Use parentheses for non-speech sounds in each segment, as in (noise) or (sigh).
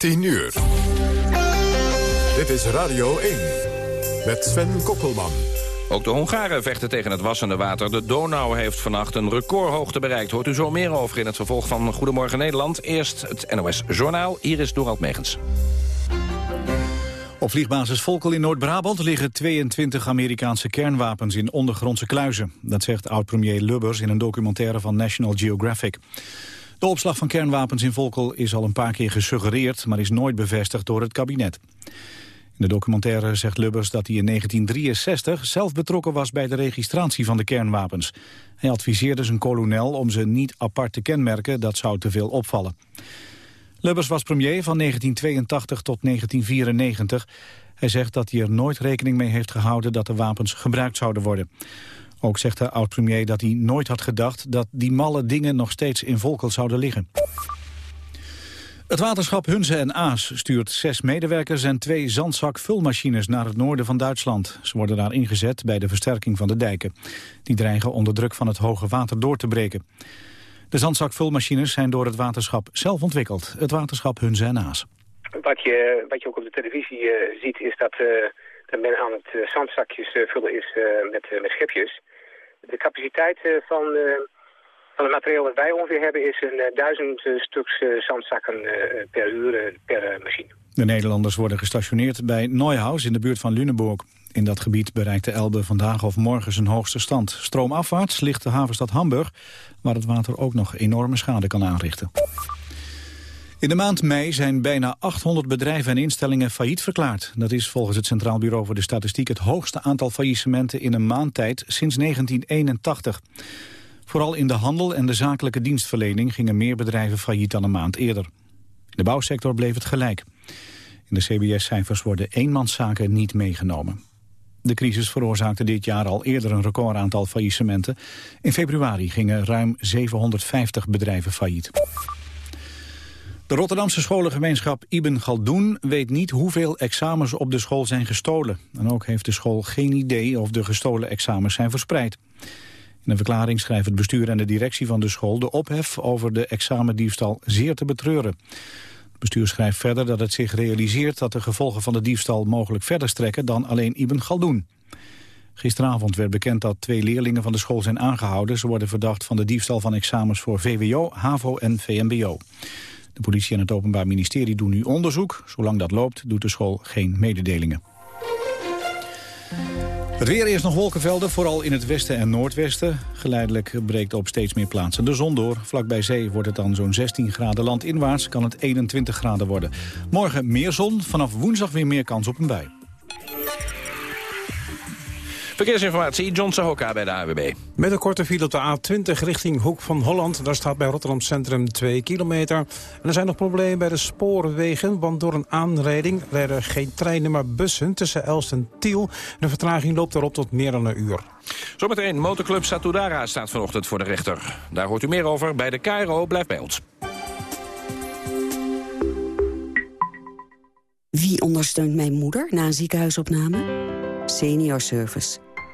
10 uur. Dit is Radio 1 met Sven Kokkelman. Ook de Hongaren vechten tegen het wassende water. De Donau heeft vannacht een recordhoogte bereikt. Hoort u zo meer over in het vervolg van Goedemorgen Nederland. Eerst het NOS Journaal. Hier is Dorald Megens. Op vliegbasis Volkel in Noord-Brabant liggen 22 Amerikaanse kernwapens in ondergrondse kluizen. Dat zegt oud-premier Lubbers in een documentaire van National Geographic. De opslag van kernwapens in Volkel is al een paar keer gesuggereerd, maar is nooit bevestigd door het kabinet. In de documentaire zegt Lubbers dat hij in 1963 zelf betrokken was bij de registratie van de kernwapens. Hij adviseerde zijn kolonel om ze niet apart te kenmerken, dat zou te veel opvallen. Lubbers was premier van 1982 tot 1994. Hij zegt dat hij er nooit rekening mee heeft gehouden dat de wapens gebruikt zouden worden. Ook zegt de oud-premier dat hij nooit had gedacht dat die malle dingen nog steeds in Volkel zouden liggen. Het waterschap Hunze en Aas stuurt zes medewerkers en twee zandzakvulmachines naar het noorden van Duitsland. Ze worden daar ingezet bij de versterking van de dijken. Die dreigen onder druk van het hoge water door te breken. De zandzakvulmachines zijn door het waterschap zelf ontwikkeld. Het waterschap Hunze en Aas. Wat je, wat je ook op de televisie uh, ziet is dat, uh, men aan het uh, zandzakjes vullen is met, met schepjes. De capaciteit van, van het materiaal dat wij ongeveer hebben is een duizend stuks zandzakken per uur per machine. De Nederlanders worden gestationeerd bij Neuhaus in de buurt van Lüneburg. In dat gebied bereikt de Elbe vandaag of morgen zijn hoogste stand. Stroomafwaarts ligt de havenstad Hamburg, waar het water ook nog enorme schade kan aanrichten. In de maand mei zijn bijna 800 bedrijven en instellingen failliet verklaard. Dat is volgens het Centraal Bureau voor de Statistiek het hoogste aantal faillissementen in een maand tijd sinds 1981. Vooral in de handel en de zakelijke dienstverlening gingen meer bedrijven failliet dan een maand eerder. In de bouwsector bleef het gelijk. In de CBS-cijfers worden eenmanszaken niet meegenomen. De crisis veroorzaakte dit jaar al eerder een recordaantal faillissementen. In februari gingen ruim 750 bedrijven failliet. De Rotterdamse scholengemeenschap Ibn Galdoen weet niet hoeveel examens op de school zijn gestolen. En ook heeft de school geen idee of de gestolen examens zijn verspreid. In een verklaring schrijft het bestuur en de directie van de school de ophef over de examendiefstal zeer te betreuren. Het bestuur schrijft verder dat het zich realiseert dat de gevolgen van de diefstal mogelijk verder strekken dan alleen Ibn Galdoen. Gisteravond werd bekend dat twee leerlingen van de school zijn aangehouden. Ze worden verdacht van de diefstal van examens voor VWO, HAVO en VMBO. De politie en het Openbaar Ministerie doen nu onderzoek. Zolang dat loopt doet de school geen mededelingen. Het weer is nog wolkenvelden, vooral in het westen en noordwesten. Geleidelijk breekt op steeds meer plaatsen de zon door. Vlak bij zee wordt het dan zo'n 16 graden landinwaarts, kan het 21 graden worden. Morgen meer zon, vanaf woensdag weer meer kans op een bui. Verkeersinformatie, John Sahoka bij de AWB. Met een korte file op de A20 richting Hoek van Holland. Daar staat bij Rotterdam Centrum 2 kilometer. En er zijn nog problemen bij de spoorwegen... want door een aanrijding rijden geen treinen, maar bussen tussen Elst en Tiel. De vertraging loopt erop tot meer dan een uur. Zometeen, motorclub Satudara staat vanochtend voor de rechter. Daar hoort u meer over bij de KRO. Blijf bij ons. Wie ondersteunt mijn moeder na een ziekenhuisopname? Seniorservice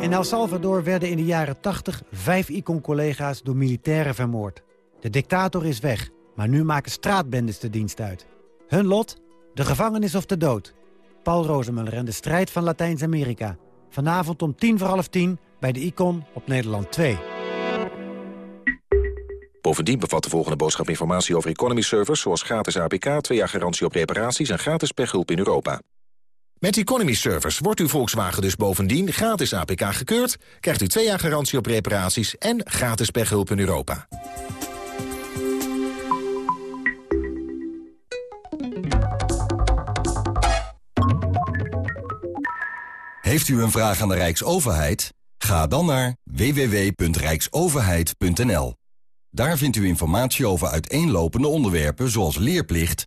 In El Salvador werden in de jaren 80 vijf ICON-collega's door militairen vermoord. De dictator is weg, maar nu maken straatbendes de dienst uit. Hun lot? De gevangenis of de dood. Paul Rozemuller en de strijd van Latijns-Amerika. Vanavond om tien voor half tien bij de ICON op Nederland 2. Bovendien bevat de volgende boodschap informatie over economy servers... zoals gratis APK, twee jaar garantie op reparaties en gratis pechhulp in Europa. Met Economy Service wordt uw Volkswagen dus bovendien gratis APK gekeurd... krijgt u twee jaar garantie op reparaties en gratis pechhulp in Europa. Heeft u een vraag aan de Rijksoverheid? Ga dan naar www.rijksoverheid.nl. Daar vindt u informatie over uiteenlopende onderwerpen zoals leerplicht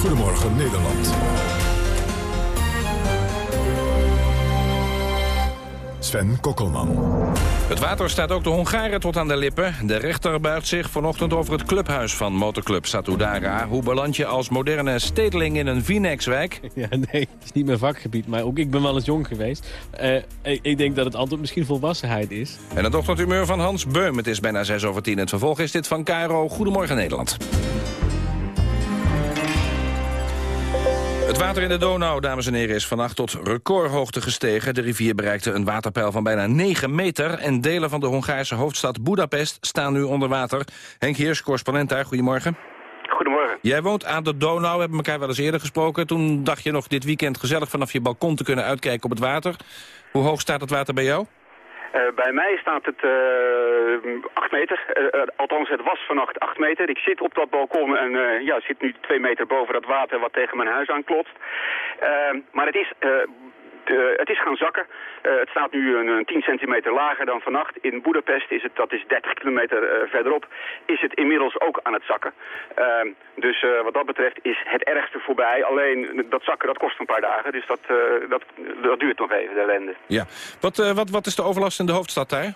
Goedemorgen Nederland. Sven Kokkelman. Het water staat ook de Hongaren tot aan de lippen. De rechter buigt zich vanochtend over het clubhuis van motorclub Satudara. Hoe beland je als moderne stedeling in een Vinex-wijk? (laughs) Ja, nee, het is niet mijn vakgebied, maar ook ik ben wel eens jong geweest. Uh, ik, ik, denk dat het antwoord misschien volwassenheid is. En het ochtendhumeur van Hans Beum. Het is bijna 6 over 10. Het vervolg is dit van Caro. Goedemorgen Nederland. Het water in de Donau, dames en heren, is vannacht tot recordhoogte gestegen. De rivier bereikte een waterpeil van bijna 9 meter... en delen van de Hongaarse hoofdstad Budapest staan nu onder water. Henk Heers, correspondent daar, goedemorgen. Goedemorgen. Jij woont aan de Donau, we hebben elkaar wel eens eerder gesproken. Toen dacht je nog dit weekend gezellig vanaf je balkon te kunnen uitkijken op het water. Hoe hoog staat het water bij jou? Uh, bij mij staat het uh, 8 meter. Uh, althans, het was vannacht 8 meter. Ik zit op dat balkon en ja, zit nu 2 meter boven dat water wat tegen mijn huis aanklotst. maar het is het is gaan zakken. Uh, het staat nu een, een 10 centimeter lager dan vannacht. In Budapest is het, dat is 30 kilometer uh, verderop, is het inmiddels ook aan het zakken. Ehm, dus wat dat betreft is het ergste voorbij. Alleen dat zakken dat kost een paar dagen, dus dat, dat, dat duurt nog even, de ellende. Ja. Wat, wat, wat is de overlast in de hoofdstad daar?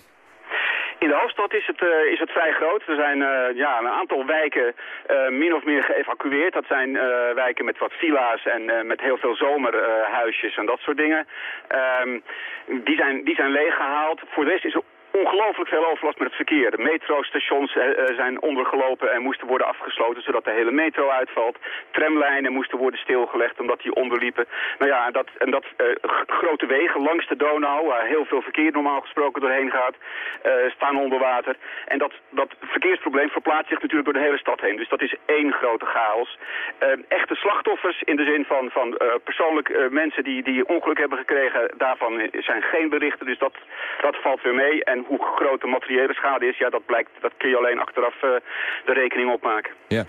In de hoofdstad is het, uh, is het vrij groot. Er zijn uh, ja, een aantal wijken uh, min of meer geëvacueerd. Dat zijn wijken met wat villa's en met heel veel zomerhuisjes en dat soort dingen. Um, die, zijn, die zijn leeggehaald. Voor de rest is er ongelooflijk veel overlast met het verkeer. De metrostations uh, zijn ondergelopen en moesten worden afgesloten zodat de hele metro uitvalt. Tramlijnen moesten worden stilgelegd omdat die onderliepen. Nou ja, dat, en dat uh, grote wegen langs de Donau, waar heel veel verkeer normaal gesproken doorheen gaat, staan onder water. En dat, dat verkeersprobleem verplaatst zich natuurlijk door de hele stad heen. Dus dat is één grote chaos. echte slachtoffers in de zin van, van persoonlijk mensen die, die ongeluk hebben gekregen, daarvan zijn geen berichten. Dus dat, dat valt weer mee. En hoe groot de materiële schade is, ja, dat, blijkt, dat kun je alleen achteraf uh, de rekening opmaken. Ja.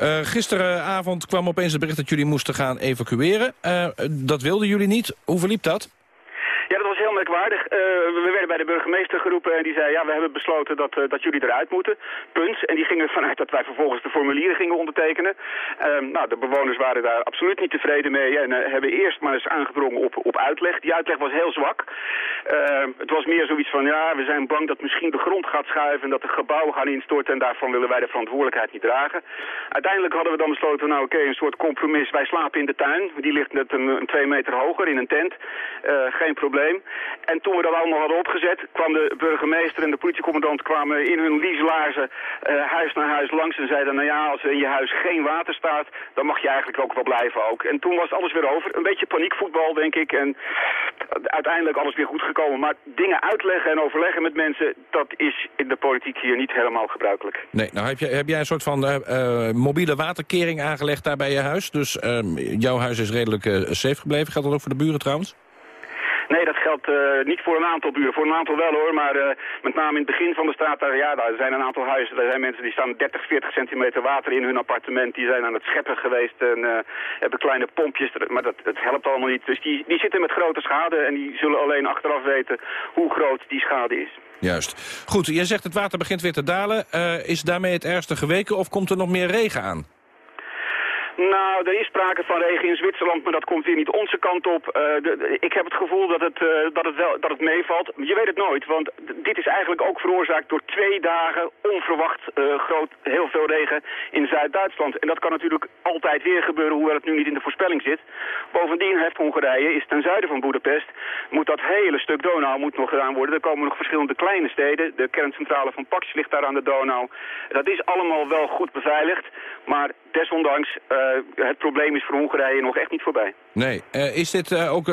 Uh, gisteravond kwam opeens het bericht dat jullie moesten gaan evacueren. Uh, dat wilden jullie niet. Hoe verliep dat? Ja, dat was heel Uh, we werden bij de burgemeester geroepen en die zei... ja, we hebben besloten dat, uh, dat jullie eruit moeten. Punt. En die gingen vanuit dat wij vervolgens de formulieren gingen ondertekenen. Uh, nou, de bewoners waren daar absoluut niet tevreden mee... en eh, hebben eerst maar eens aangedrongen op, op uitleg. Die uitleg was heel zwak. Ehm, het was meer zoiets van... ja, we zijn bang dat misschien de grond gaat schuiven... en dat de gebouwen gaan instorten... en daarvan willen wij de verantwoordelijkheid niet dragen. Uiteindelijk hadden we dan besloten... nou oké, een soort compromis. Wij slapen in de tuin. Die ligt net een, twee meter hoger in een tent. Eh, geen probleem. En toen we dat allemaal hadden opgezet, kwam de burgemeester en de politiecommandant kwamen in hun lieselaarzen uh, huis naar huis langs en zeiden, nou ja, als er in je huis geen water staat, dan mag je eigenlijk ook wel blijven ook. En toen was alles weer over. Een beetje paniekvoetbal, denk ik. En uiteindelijk alles weer goed gekomen. Maar dingen uitleggen en overleggen met mensen, dat is in de politiek hier niet helemaal gebruikelijk. Nee, nou heb, je, heb jij een soort van uh, uh, mobiele waterkering aangelegd daar bij je huis. Dus ehm, jouw huis is redelijk safe gebleven. Geldt dat ook voor de buren trouwens? Nee, dat geldt uh, niet voor een aantal buren. Voor een aantal wel hoor, maar uh, met name in het begin van de straat, daar, ja, daar zijn een aantal huizen. Daar zijn mensen die staan 30, 40 centimeter water in hun appartement. Die zijn aan het scheppen geweest en uh, hebben kleine pompjes. Maar dat, het helpt allemaal niet. Dus die, die zitten met grote schade en die zullen alleen achteraf weten hoe groot die schade is. Juist. Goed, jij zegt het water begint weer te dalen. is daarmee het ergste geweken of komt er nog meer regen aan? Nou, er is sprake van regen in Zwitserland, maar dat komt weer niet onze kant op. Uh, de, ik heb het gevoel dat het, uh, dat, het wel, dat het meevalt. Je weet het nooit, want dit is eigenlijk ook veroorzaakt door twee dagen onverwacht uh, groot, heel veel regen in Zuid-Duitsland. En dat kan natuurlijk altijd weer gebeuren, hoewel het nu niet in de voorspelling zit. Bovendien heeft Hongarije, is ten zuiden van Boedapest, moet dat hele stuk Donau moet nog gedaan worden. Er komen nog verschillende kleine steden. De kerncentrale van Pax ligt daar aan de Donau. Dat is allemaal wel goed beveiligd, maar desondanks, uh, het probleem is voor Hongarije nog echt niet voorbij. Nee. Uh, is dit uh, ook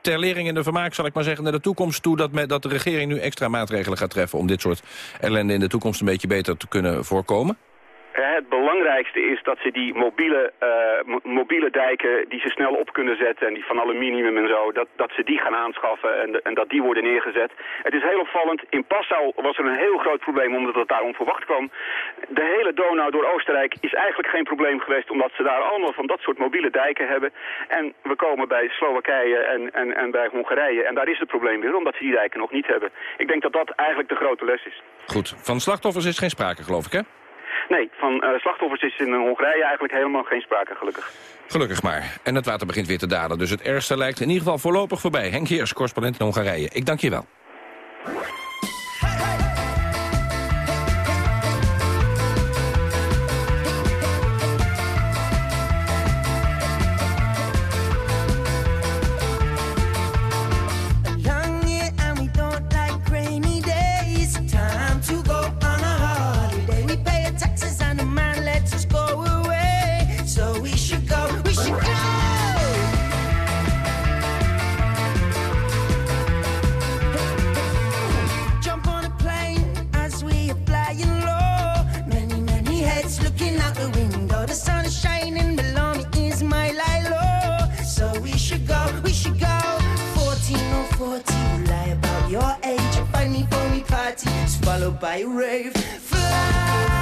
ter lering in de vermaak, zal ik maar zeggen, naar de toekomst toe... Dat, dat de regering nu extra maatregelen gaat treffen om dit soort ellende in de toekomst een beetje beter te kunnen voorkomen? Het belangrijkste is dat ze die mobiele, uh, mobiele dijken die ze snel op kunnen zetten en die van aluminium en zo, dat, dat ze die gaan aanschaffen en, en dat die worden neergezet. Het is heel opvallend, in Passau was er een heel groot probleem omdat het daar onverwacht kwam. De hele Donau door Oostenrijk is eigenlijk geen probleem geweest omdat ze daar allemaal van dat soort mobiele dijken hebben. En we komen bij Slowakije en, en, en bij Hongarije en daar is het probleem weer omdat ze die dijken nog niet hebben. Ik denk dat dat eigenlijk de grote les is. Goed, van slachtoffers is geen sprake geloof ik hè? Nee, van uh, slachtoffers is in Hongarije eigenlijk helemaal geen sprake, gelukkig. Gelukkig maar. En het water begint weer te dalen, dus het ergste lijkt in ieder geval voorlopig voorbij. Henk Heers, correspondent in Hongarije. Ik dank je wel. your age. Find me, phony party, swallowed by a rave. Fly.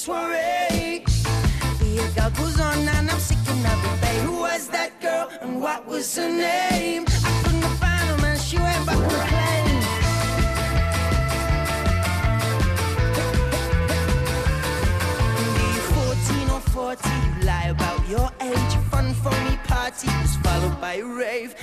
Soiree. The girl goes on and I'm sick of it, babe. Who was that girl and what was her name? I couldn't find her, man. She went back to plane. Be 14 or 40, you lie about your age. Fun, phony party was followed by a rave.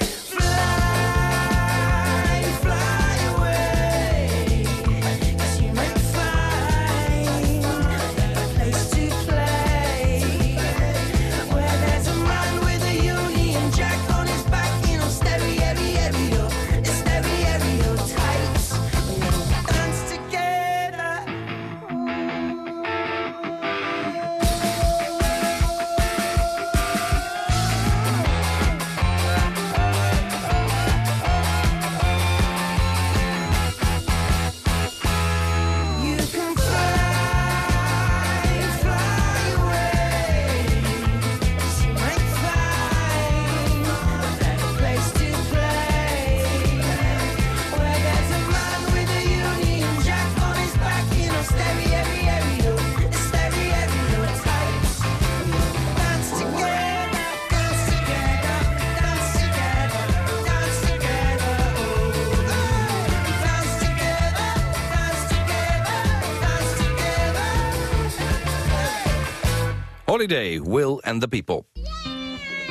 Holiday, Will and the People.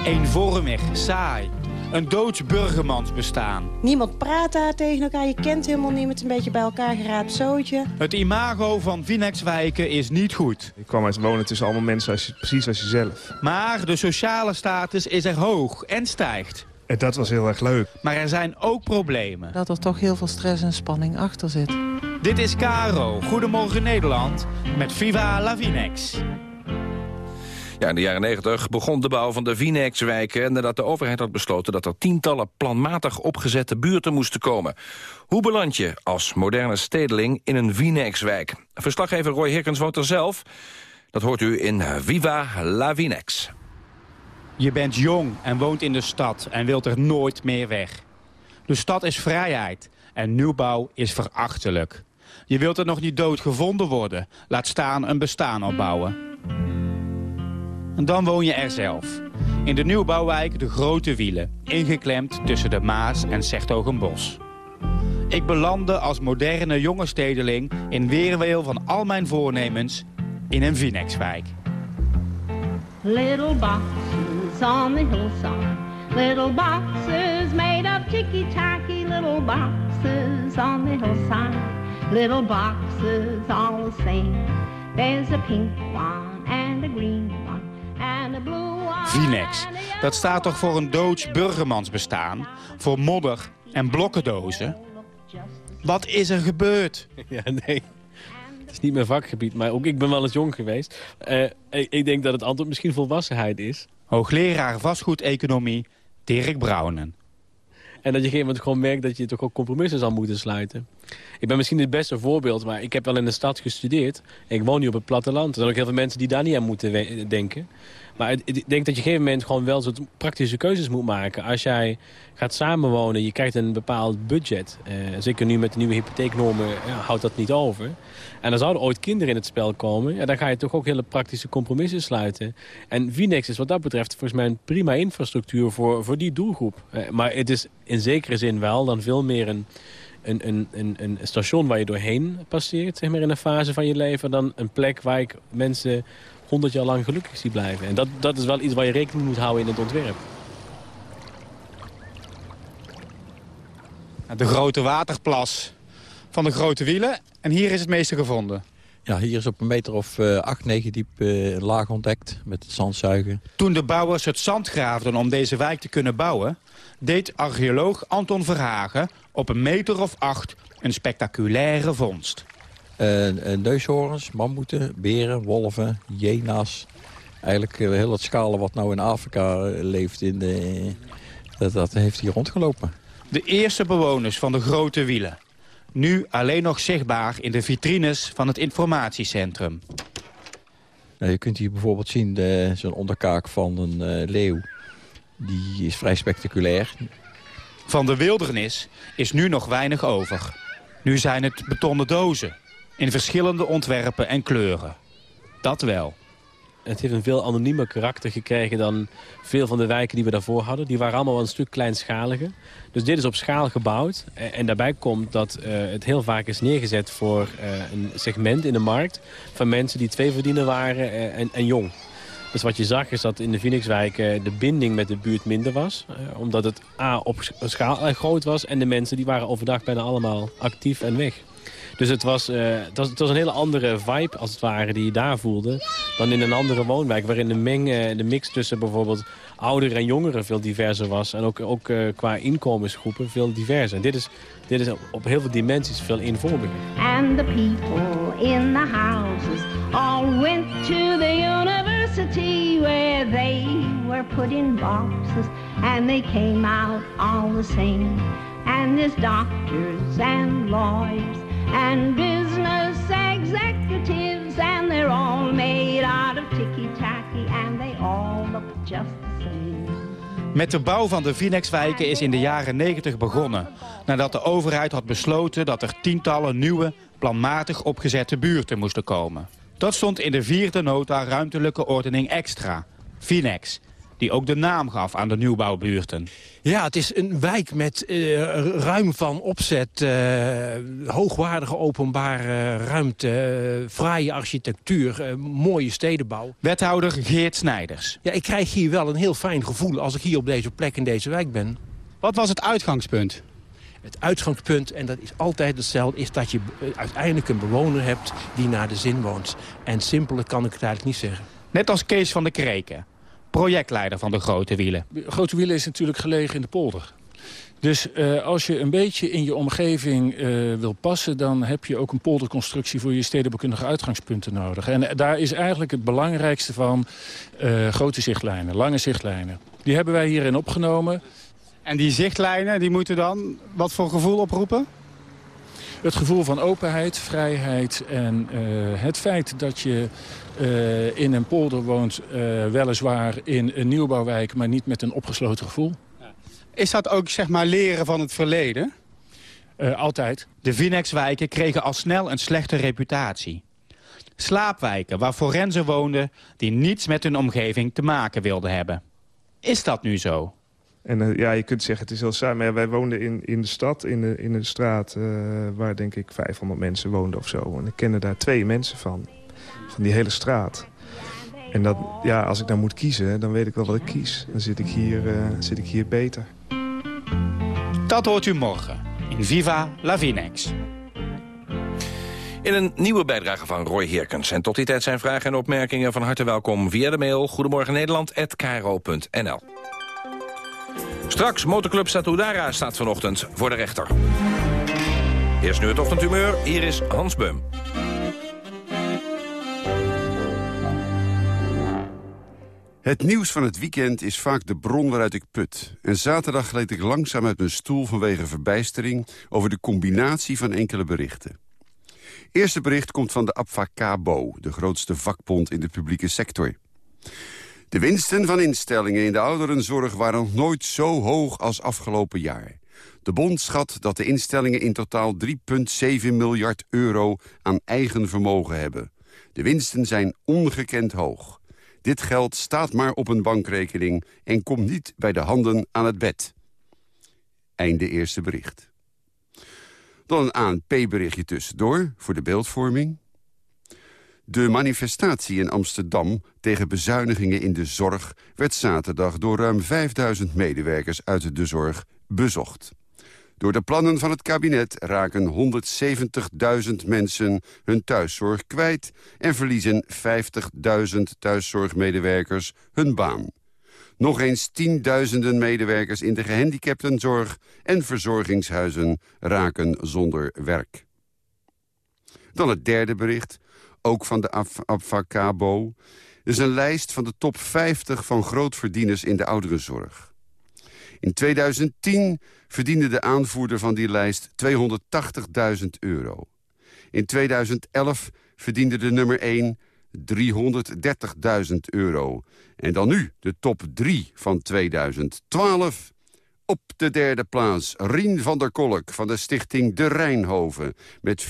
Eenvormig, saai. Een doods burgermansbestaan. Niemand praat daar tegen elkaar, je kent helemaal niemand. Een beetje bij elkaar geraapt zootje. Het imago van Vinexwijken is niet goed. Ik kwam uit wonen tussen allemaal mensen als je, precies als jezelf. Maar de sociale status is er hoog en stijgt. En dat was heel erg leuk. Maar er zijn ook problemen. Dat er toch heel veel stress en spanning achter zit. Dit is Caro, Goedemorgen Nederland, met Viva la Vinex. Ja, in de jaren 90 begon de bouw van de Vinex-wijken... nadat de overheid had besloten dat er tientallen planmatig opgezette buurten moesten komen. Hoe beland je als moderne stedeling in een Vinex-wijk? Verslaggever Roy Hirkens woont er zelf. Dat hoort u in Viva la Vinex. Je bent jong en woont in de stad en wilt er nooit meer weg. De stad is vrijheid en nieuwbouw is verachtelijk. Je wilt er nog niet dood gevonden worden. Laat staan een bestaan opbouwen. En dan woon je er zelf. In de nieuwbouwwijk De Grote Wielen, ingeklemd tussen de Maas en Sertogenbos. Ik belandde als moderne jonge stedeling in weerweel van al mijn voornemens in een Vinexwijk. Little boxes on the hillside Little boxes made of ticky-tacky Little boxes on the hillside Little boxes all the same There's a pink one and a green Vinex. Dat staat toch voor een doods burgermansbestaan? Voor modder en blokkendozen? Wat is er gebeurd? (laughs) Ja, nee. Het is niet mijn vakgebied, maar ook ik ben wel eens jong geweest. Eh, ik, ik denk dat het antwoord misschien volwassenheid is. Hoogleraar vastgoedeconomie Dirk Brouwen. En dat je op een gegeven moment gewoon merkt dat je toch ook compromissen zal moeten sluiten. Ik ben misschien het beste voorbeeld, maar ik heb wel in de stad gestudeerd. Ik woon nu op het platteland. Er zijn ook heel veel mensen die daar niet aan moeten denken. Maar ik denk dat je op een gegeven moment gewoon wel soort praktische keuzes moet maken. Als jij gaat samenwonen, je krijgt een bepaald budget. Eh, zeker nu met de nieuwe hypotheeknormen ja, houdt dat niet over. En dan zouden ooit kinderen in het spel komen. Ja, dan ga je toch ook hele praktische compromissen sluiten. En Vinex is wat dat betreft volgens mij een prima infrastructuur voor, voor die doelgroep. Eh, maar het is in zekere zin wel dan veel meer een, een, een, een, een station waar je doorheen passeert zeg maar, in een fase van je leven... dan een plek waar ik mensen honderd jaar lang gelukkig zie blijven. En dat, dat is wel iets waar je rekening mee moet houden in het ontwerp. De grote waterplas van de grote wielen. En hier is het meeste gevonden. Ja, hier is op een meter of eh 8, 9 diep een laag ontdekt met het zandzuigen. Toen de bouwers het zand graafden om deze wijk te kunnen bouwen... deed archeoloog Anton Verhagen op een meter of acht een spectaculaire vondst. Eh, eh, neushoorns, mammoeten, beren, wolven, hyena's. Eigenlijk eh, heel het schalen wat nou in Afrika leeft, in de, dat, dat heeft hier rondgelopen. De eerste bewoners van de grote wielen. Nu alleen nog zichtbaar in de vitrines van het informatiecentrum. Nou, je kunt hier bijvoorbeeld zien zo'n onderkaak van een leeuw. Die is vrij spectaculair. Van de wildernis is nu nog weinig over. Nu zijn het betonnen dozen. In verschillende ontwerpen en kleuren. Dat wel. Het heeft een veel anoniemer karakter gekregen dan veel van de wijken die we daarvoor hadden. Die waren allemaal een stuk kleinschaliger. Dus dit is op schaal gebouwd. En, en daarbij komt dat eh, het heel vaak is neergezet voor eh, een segment in de markt... van mensen die twee verdiener waren eh, en, en jong. Dus wat je zag is dat in de Phoenixwijk eh, de binding met de buurt minder was. eh, omdat het A op sch- schaal groot was... en de mensen die waren overdag bijna allemaal actief en weg. Dus het was, eh, het, was, een hele andere vibe, als het ware, die je daar voelde... dan in een andere woonwijk, waarin de, meng, eh, de mix tussen bijvoorbeeld ouderen en jongeren veel diverser was. En ook, ook eh, qua inkomensgroepen veel diverser. En dit is, dit is op heel veel dimensies veel eenvormiger. And the people in the houses all went to the university where they were put in boxes and they came out all the same. And there's doctors and lawyers and business executives and they're all made out of ticky-tacky and they all look just the same. Met de bouw van de Vinex-wijken is in de jaren 90 begonnen. Nadat de overheid had besloten dat er tientallen nieuwe, planmatig opgezette buurten moesten komen. Dat stond in de vierde nota ruimtelijke ordening extra, Vinex. Die ook de naam gaf aan de nieuwbouwbuurten. Ja, het is een wijk met eh, ruim van opzet, eh, hoogwaardige openbare ruimte, eh, fraaie architectuur, mooie stedenbouw. Wethouder Geert Snijders. Ja, ik krijg hier wel een heel fijn gevoel als ik hier op deze plek in deze wijk ben. Wat was het uitgangspunt? Het uitgangspunt, en dat is altijd hetzelfde, is dat je uiteindelijk een bewoner hebt die naar de zin woont. En simpeler kan ik het eigenlijk niet zeggen. Net als Kees van der Kreken, projectleider van de Grote Wielen. Grote Wielen is natuurlijk gelegen in de polder. Dus eh, als je een beetje in je omgeving eh, wil passen... dan heb je ook een polderconstructie voor je stedenbouwkundige uitgangspunten nodig. En eh, daar is eigenlijk het belangrijkste van eh, grote zichtlijnen, lange zichtlijnen. Die hebben wij hierin opgenomen. En die zichtlijnen die moeten dan wat voor gevoel oproepen? Het gevoel van openheid, vrijheid en eh, het feit dat je eh, in een polder woont... eh, weliswaar in een nieuwbouwwijk, maar niet met een opgesloten gevoel. Is dat ook zeg maar leren van het verleden? Eh, altijd. De Vinex-wijken kregen al snel een slechte reputatie. Slaapwijken waar forensen woonden die niets met hun omgeving te maken wilden hebben. Is dat nu zo? En eh, ja, je kunt zeggen het is heel saai. Maar ja, wij woonden in, in de stad, in, de, in een straat... eh, waar denk ik 500 mensen woonden of zo. En ik kende daar twee mensen van. Van die hele straat. En dat, ja, als ik nou moet kiezen, dan weet ik wel wat ik kies. Dan zit ik hier, eh, zit ik hier beter. Dat hoort u morgen in Viva la Vinex. In een nieuwe bijdrage van Roy Heerkens. En tot die tijd zijn vragen en opmerkingen van harte welkom via de mail... Goedemorgen Nederland@kro.nl. Straks, motorclub Satudara staat vanochtend voor de rechter. Eerst nu het ochtendhumeur, hier is Hans Beum. Het nieuws van het weekend is vaak de bron waaruit ik put. En zaterdag gleed ik langzaam uit mijn stoel vanwege verbijstering... over de combinatie van enkele berichten. Eerste bericht komt van de Abfacabo, de grootste vakbond in de publieke sector. De winsten van instellingen in de ouderenzorg waren nog nooit zo hoog als afgelopen jaar. De bond schat dat de instellingen in totaal 3,7 miljard euro aan eigen vermogen hebben. De winsten zijn ongekend hoog. Dit geld staat maar op een bankrekening en komt niet bij de handen aan het bed. Einde eerste bericht. Dan een ANP-berichtje tussendoor voor de beeldvorming. De manifestatie in Amsterdam tegen bezuinigingen in de zorg... werd zaterdag door ruim 5000 medewerkers uit de zorg bezocht. Door de plannen van het kabinet raken 170.000 mensen hun thuiszorg kwijt... en verliezen 50.000 thuiszorgmedewerkers hun baan. Nog eens tienduizenden medewerkers in de gehandicaptenzorg... en verzorgingshuizen raken zonder werk. Dan het derde bericht, ook van de Avacabo. is een lijst van de top 50 van grootverdieners in de ouderenzorg. In 2010 verdiende de aanvoerder van die lijst 280.000 euro. In 2011 verdiende de nummer 1 330.000 euro. En dan nu de top 3 van 2012. Op de derde plaats Rien van der Kolk van de stichting De Rijnhoven... met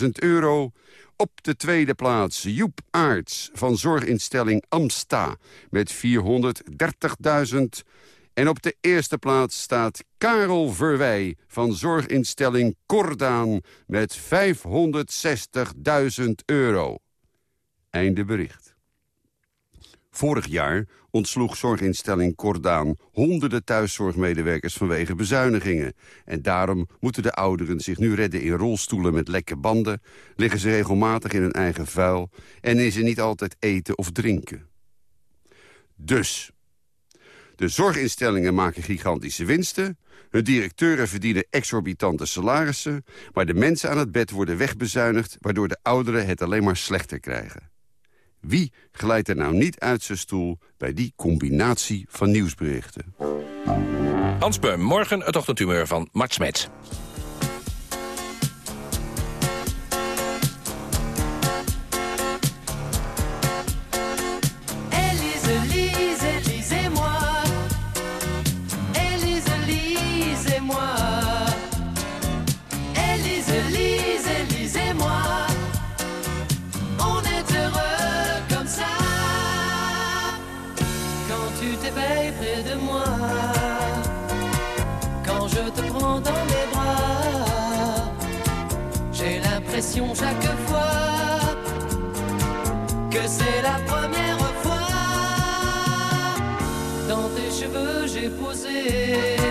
420.000 euro. Op de tweede plaats Joep Aarts van zorginstelling Amsta met 430.000 en op de eerste plaats staat Karel Verwij van zorginstelling Cordaan met 560.000 euro. Einde bericht. Vorig jaar ontsloeg zorginstelling Cordaan honderden thuiszorgmedewerkers vanwege bezuinigingen. En daarom moeten de ouderen zich nu redden in rolstoelen met lekke banden... liggen ze regelmatig in hun eigen vuil en is er niet altijd eten of drinken. Dus, de zorginstellingen maken gigantische winsten... hun directeuren verdienen exorbitante salarissen... maar de mensen aan het bed worden wegbezuinigd... waardoor de ouderen het alleen maar slechter krijgen. Wie glijdt er nou niet uit zijn stoel bij die combinatie van nieuwsberichten? Hans Beum, morgen het ochtendhumeur van Mart Smeets. day.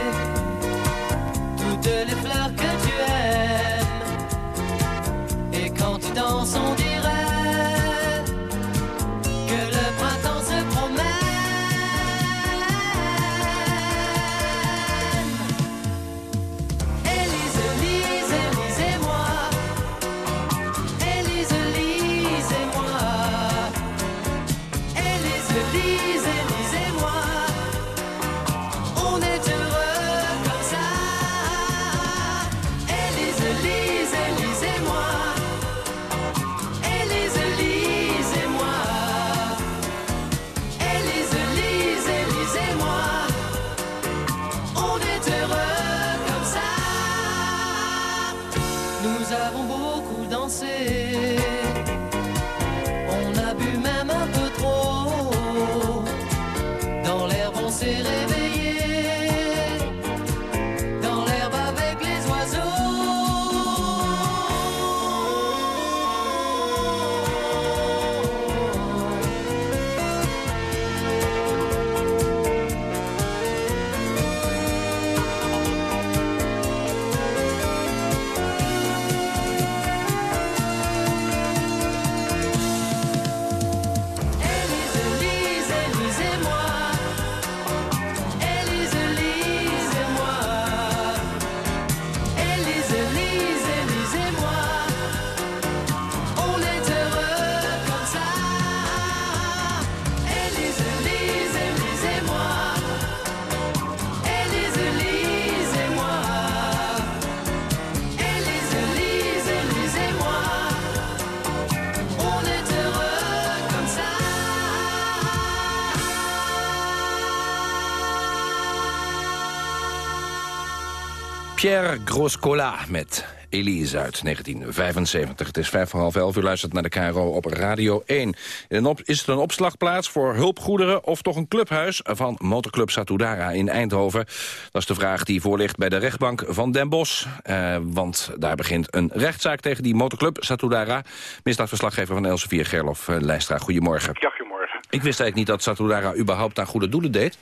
Pierre Groscola met Elise uit 1975. Het is vijf voor half elf. U luistert naar de KRO op Radio 1. In op, is het een opslagplaats voor hulpgoederen... of toch een clubhuis van motorclub Satudara in Eindhoven? Dat is de vraag die voor ligt bij de rechtbank van Den Bosch. Eh, want daar begint een rechtszaak tegen die motorclub Satudara. Misdaadverslaggever van Elsevier, Gerlof uh, Leistra. Goedemorgen. Ja, goedemorgen. Ik wist eigenlijk niet dat Satudara überhaupt aan goede doelen deed.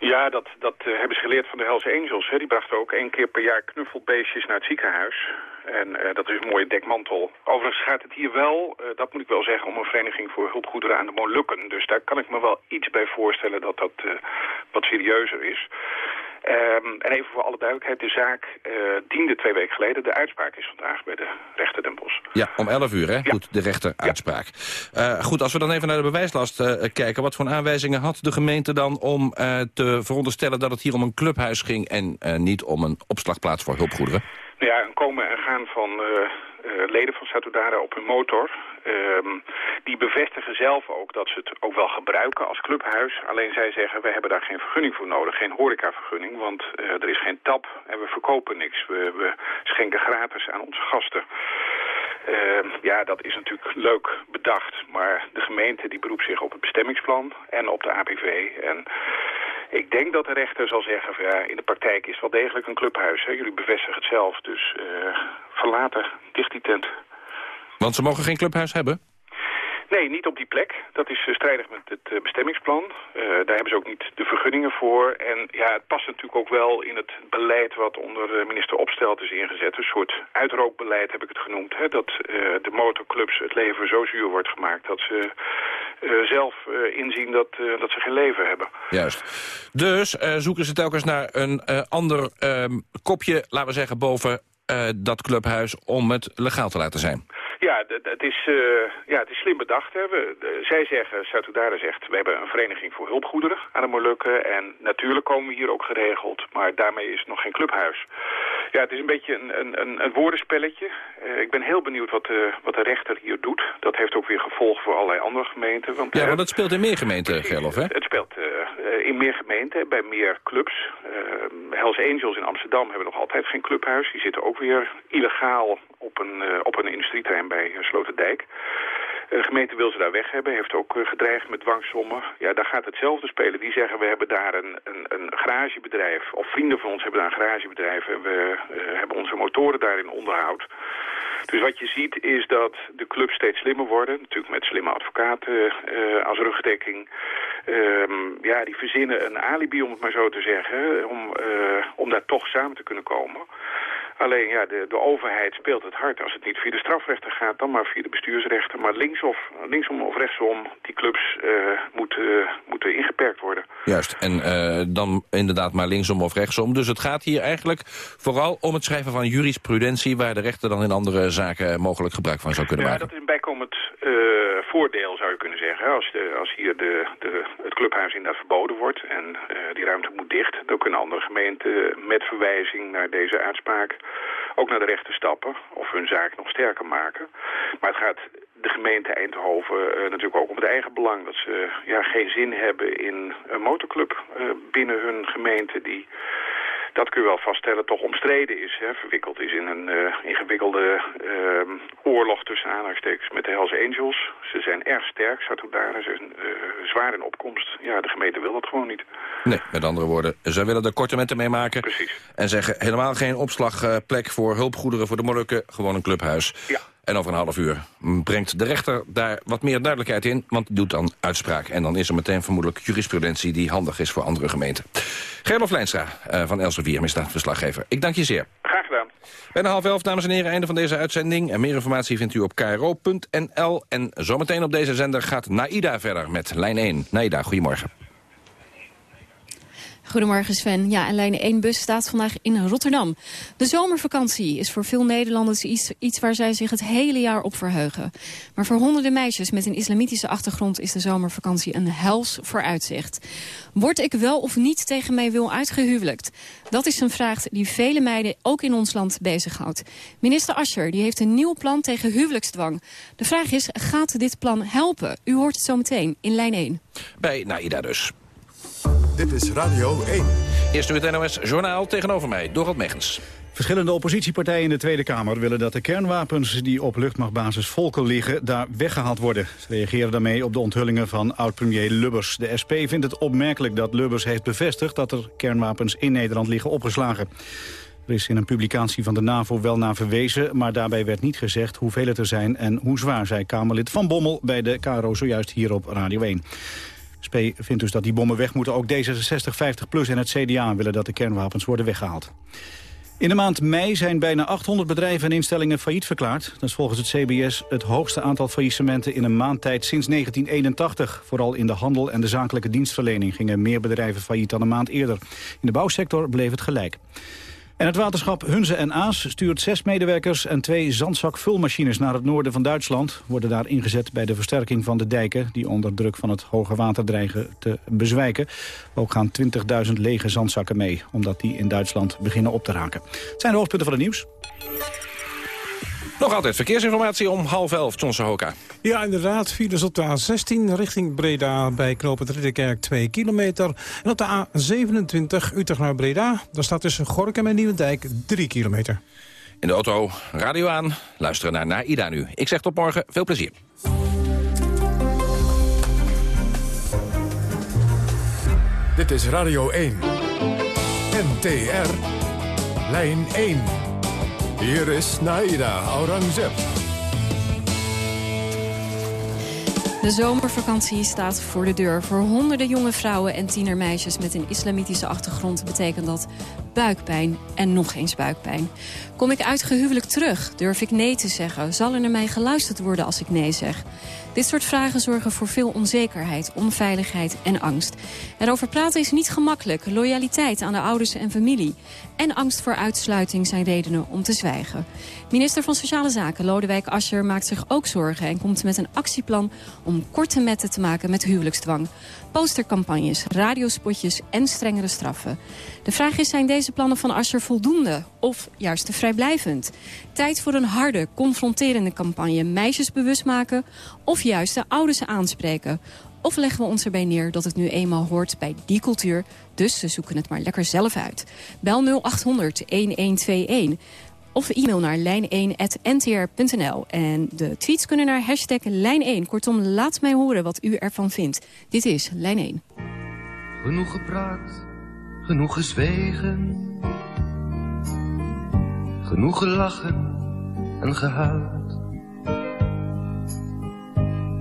Ja, dat, dat uh, hebben ze geleerd van de Hells Angels. Hè. Die brachten ook één keer per jaar knuffelbeestjes naar het ziekenhuis. En uh, dat is een mooie dekmantel. Overigens gaat het hier wel, uh, dat moet ik wel zeggen, om een vereniging voor hulpgoederen aan de Molukken. Dus daar kan ik me wel iets bij voorstellen dat dat wat serieuzer is. Um, en even voor alle duidelijkheid, de zaak uh, diende twee weken geleden. De uitspraak is vandaag bij de rechter Den Bosch. Ja, om 11 uur, hè? Ja. Goed, de rechter uitspraak. Ja. Uh, goed, als we dan even naar de bewijslast uh, kijken. Wat voor aanwijzingen had de gemeente dan om te veronderstellen dat het hier om een clubhuis ging... en niet om een opslagplaats voor hulpgoederen? Nou ja, een komen en gaan van leden van Satudara op hun motor... Um, die bevestigen zelf ook dat ze het ook wel gebruiken als clubhuis. Alleen zij zeggen, we hebben daar geen vergunning voor nodig, geen horecavergunning. Want uh, er is geen tap en we verkopen niks. We, we schenken gratis aan onze gasten. Uh, ja, dat is natuurlijk leuk bedacht. Maar de gemeente die beroept zich op het bestemmingsplan en op de APV. En ik denk dat de rechter zal zeggen, van, ja, in de praktijk is wel degelijk een clubhuis. Hè. Jullie bevestigen het zelf, dus uh, verlaten, dicht die tent. Want ze mogen geen clubhuis hebben? Nee, niet op die plek. Dat is uh, strijdig met het uh, bestemmingsplan. Uh, daar hebben ze ook niet de vergunningen voor. En ja, het past natuurlijk ook wel in het beleid wat onder minister Opstelt is ingezet. Een soort uitrookbeleid heb ik het genoemd. Hè? Dat de motorclubs het leven zo zuur wordt gemaakt dat ze zelf inzien dat, dat ze geen leven hebben. Juist. Dus zoeken ze telkens naar een ander ehm, kopje, laten we zeggen, boven dat clubhuis om het legaal te laten zijn. Ja, het is, uh, ja, het is slim bedacht. Hè. We, zij zeggen, Satudara zegt, we hebben een vereniging voor hulpgoederen aan de Molukken. En natuurlijk komen we hier ook geregeld, maar daarmee is het nog geen clubhuis. Ja, het is een beetje een, een, een woordenspelletje. Uh, ik ben heel benieuwd wat de, wat de rechter hier doet. Dat heeft ook weer gevolgen voor allerlei andere gemeenten. Want, ja, want dat speelt in meer gemeenten, Gerlof, hè? Het speelt in meer gemeenten, bij meer clubs. Hells Angels in Amsterdam hebben nog altijd geen clubhuis. Die zitten ook weer illegaal op een, op een industrieterrein bij Sloterdijk. De gemeente wil ze daar weg hebben, heeft ook gedreigd met dwangsommen. Ja, daar gaat hetzelfde spelen. Die zeggen, we hebben daar een, een, een garagebedrijf, of vrienden van ons hebben daar een garagebedrijf... en we hebben onze motoren daarin onderhoud. Dus wat je ziet is dat de clubs steeds slimmer worden. Natuurlijk met slimme advocaten als rugdekking. Um, ja, die verzinnen een alibi, om het maar zo te zeggen... om, om daar toch samen te kunnen komen... Alleen ja, de, de overheid speelt het hard. Als het niet via de strafrechter gaat, dan maar via de bestuursrechter. Maar links of, linksom of rechtsom, die clubs uh, moeten, uh, moeten ingeperkt worden. Juist, en uh, dan inderdaad maar linksom of rechtsom. Dus het gaat hier eigenlijk vooral om het schrijven van jurisprudentie... waar de rechter dan in andere zaken mogelijk gebruik van zou kunnen ja, maken. Ja, dat is een bijkomend voordeel, zou je kunnen zeggen. Als, de, als hier de, de, het clubhuis inderdaad verboden wordt en die ruimte moet dicht... dan kunnen andere gemeenten met verwijzing naar deze uitspraak ook naar de rechter stappen of hun zaak nog sterker maken. Maar het gaat de gemeente Eindhoven uh, natuurlijk ook om het eigen belang. Dat ze ja, geen zin hebben in een motorclub uh, binnen hun gemeente die dat kun je wel vaststellen, toch omstreden is. Hè, verwikkeld is in een uh, ingewikkelde uh, oorlog tussen aanhalingstekens met de Hells Angels. Ze zijn erg sterk, Satudara, ze zijn uh, zwaar in opkomst. Ja, de gemeente wil dat gewoon niet. Nee, met andere woorden, zij willen er kortementen mee maken. Precies. En zeggen helemaal geen opslagplek voor hulpgoederen voor de Molukken, gewoon een clubhuis. Ja. En over een half uur brengt de rechter daar wat meer duidelijkheid in... want die doet dan uitspraak. En dan is er meteen vermoedelijk jurisprudentie die handig is voor andere gemeenten. Gerlof Leinstra uh, van Elsevier, misdaadverslaggever. Ik dank je zeer. Graag gedaan. Bijna half elf, dames en heren, einde van deze uitzending. En meer informatie vindt u op kro.nl. En zometeen op deze zender gaat Naida verder met lijn 1. Naida, goedemorgen. Goedemorgen Sven. Ja, en lijn 1 bus staat vandaag in Rotterdam. De zomervakantie is voor veel Nederlanders iets, waar zij zich het hele jaar op verheugen. Maar voor honderden meisjes met een islamitische achtergrond is de zomervakantie een hels vooruitzicht. Word ik wel of niet tegen mij wil uitgehuwelijkt? Dat is een vraag die vele meiden ook in ons land bezighoudt. Minister Ascher die heeft een nieuw plan tegen huwelijksdwang. De vraag is, gaat dit plan helpen? U hoort het zo meteen in lijn 1. Bij Naida dus. Dit is Radio 1. Eerst nu het NOS Journaal tegenover mij, Dorot Megens. Verschillende oppositiepartijen in de Tweede Kamer willen dat de kernwapens die op luchtmachtbasis Volkel liggen daar weggehaald worden. Ze reageren daarmee op de onthullingen van oud-premier Lubbers. De SP vindt het opmerkelijk dat Lubbers heeft bevestigd dat er kernwapens in Nederland liggen opgeslagen. Er is in een publicatie van de NAVO wel naar verwezen... maar daarbij werd niet gezegd hoeveel het er zijn en hoe zwaar... zei Kamerlid Van Bommel bij de KRO zojuist hier op Radio 1. SP vindt dus dat die bommen weg moeten. Ook D66, 50PLUS en het CDA willen dat de kernwapens worden weggehaald. In de maand mei zijn bijna 800 bedrijven en instellingen failliet verklaard. Dat is volgens het CBS het hoogste aantal faillissementen in een maandtijd sinds 1981. Vooral in de handel en de zakelijke dienstverlening gingen meer bedrijven failliet dan een maand eerder. In de bouwsector bleef het gelijk. En het waterschap Hunze en Aas stuurt zes medewerkers en twee zandzakvulmachines naar het noorden van Duitsland. Worden daar ingezet bij de versterking van de dijken die onder druk van het hoge water dreigen te bezwijken. Ook gaan 20.000 lege zandzakken mee, omdat die in Duitsland beginnen op te raken. Het zijn de hoofdpunten van het nieuws. Nog altijd verkeersinformatie om half elf, Johnson Hoka. Ja, inderdaad. Files op de A16 richting Breda bij knooppunt Ridderkerk 2 kilometer. En op de A27 Utrecht naar Breda. Daar staat tussen Gorkum en Nieuwendijk 3 kilometer. In de auto, radio aan, luisteren naar Naida nu. Ik zeg tot morgen, veel plezier. Dit is Radio 1. NTR. Lijn 1. Hier is Naida Aurangzeb. De zomervakantie staat voor de deur. Voor honderden jonge vrouwen en tienermeisjes met een islamitische achtergrond... betekent dat buikpijn en nog eens buikpijn. Kom ik uitgehuwelijk terug? Durf ik nee te zeggen? Zal er naar mij geluisterd worden als ik nee zeg? Dit soort vragen zorgen voor veel onzekerheid, onveiligheid en angst. Erover praten is niet gemakkelijk. Loyaliteit aan de ouders en familie. En angst voor uitsluiting zijn redenen om te zwijgen. Minister van Sociale Zaken Lodewijk Asscher maakt zich ook zorgen... en komt met een actieplan om korte metten te maken met huwelijksdwang. Postercampagnes, radiospotjes en strengere straffen. De vraag is, zijn deze plannen van Asscher voldoende? Of juist te vrijblijvend? Tijd voor een harde, confronterende campagne. Meisjes bewust maken of juist de ouders aanspreken. Of leggen we ons erbij neer dat het nu eenmaal hoort bij die cultuur. Dus ze zoeken het maar lekker zelf uit. Bel 0800 1121 of e-mail naar lijn1.ntr.nl. En de tweets kunnen naar hashtag Lijn1. Kortom, laat mij horen wat u ervan vindt. Dit is Lijn 1. Genoeg gepraat, genoeg gezwegen. Genoeg gelachen en gehuild.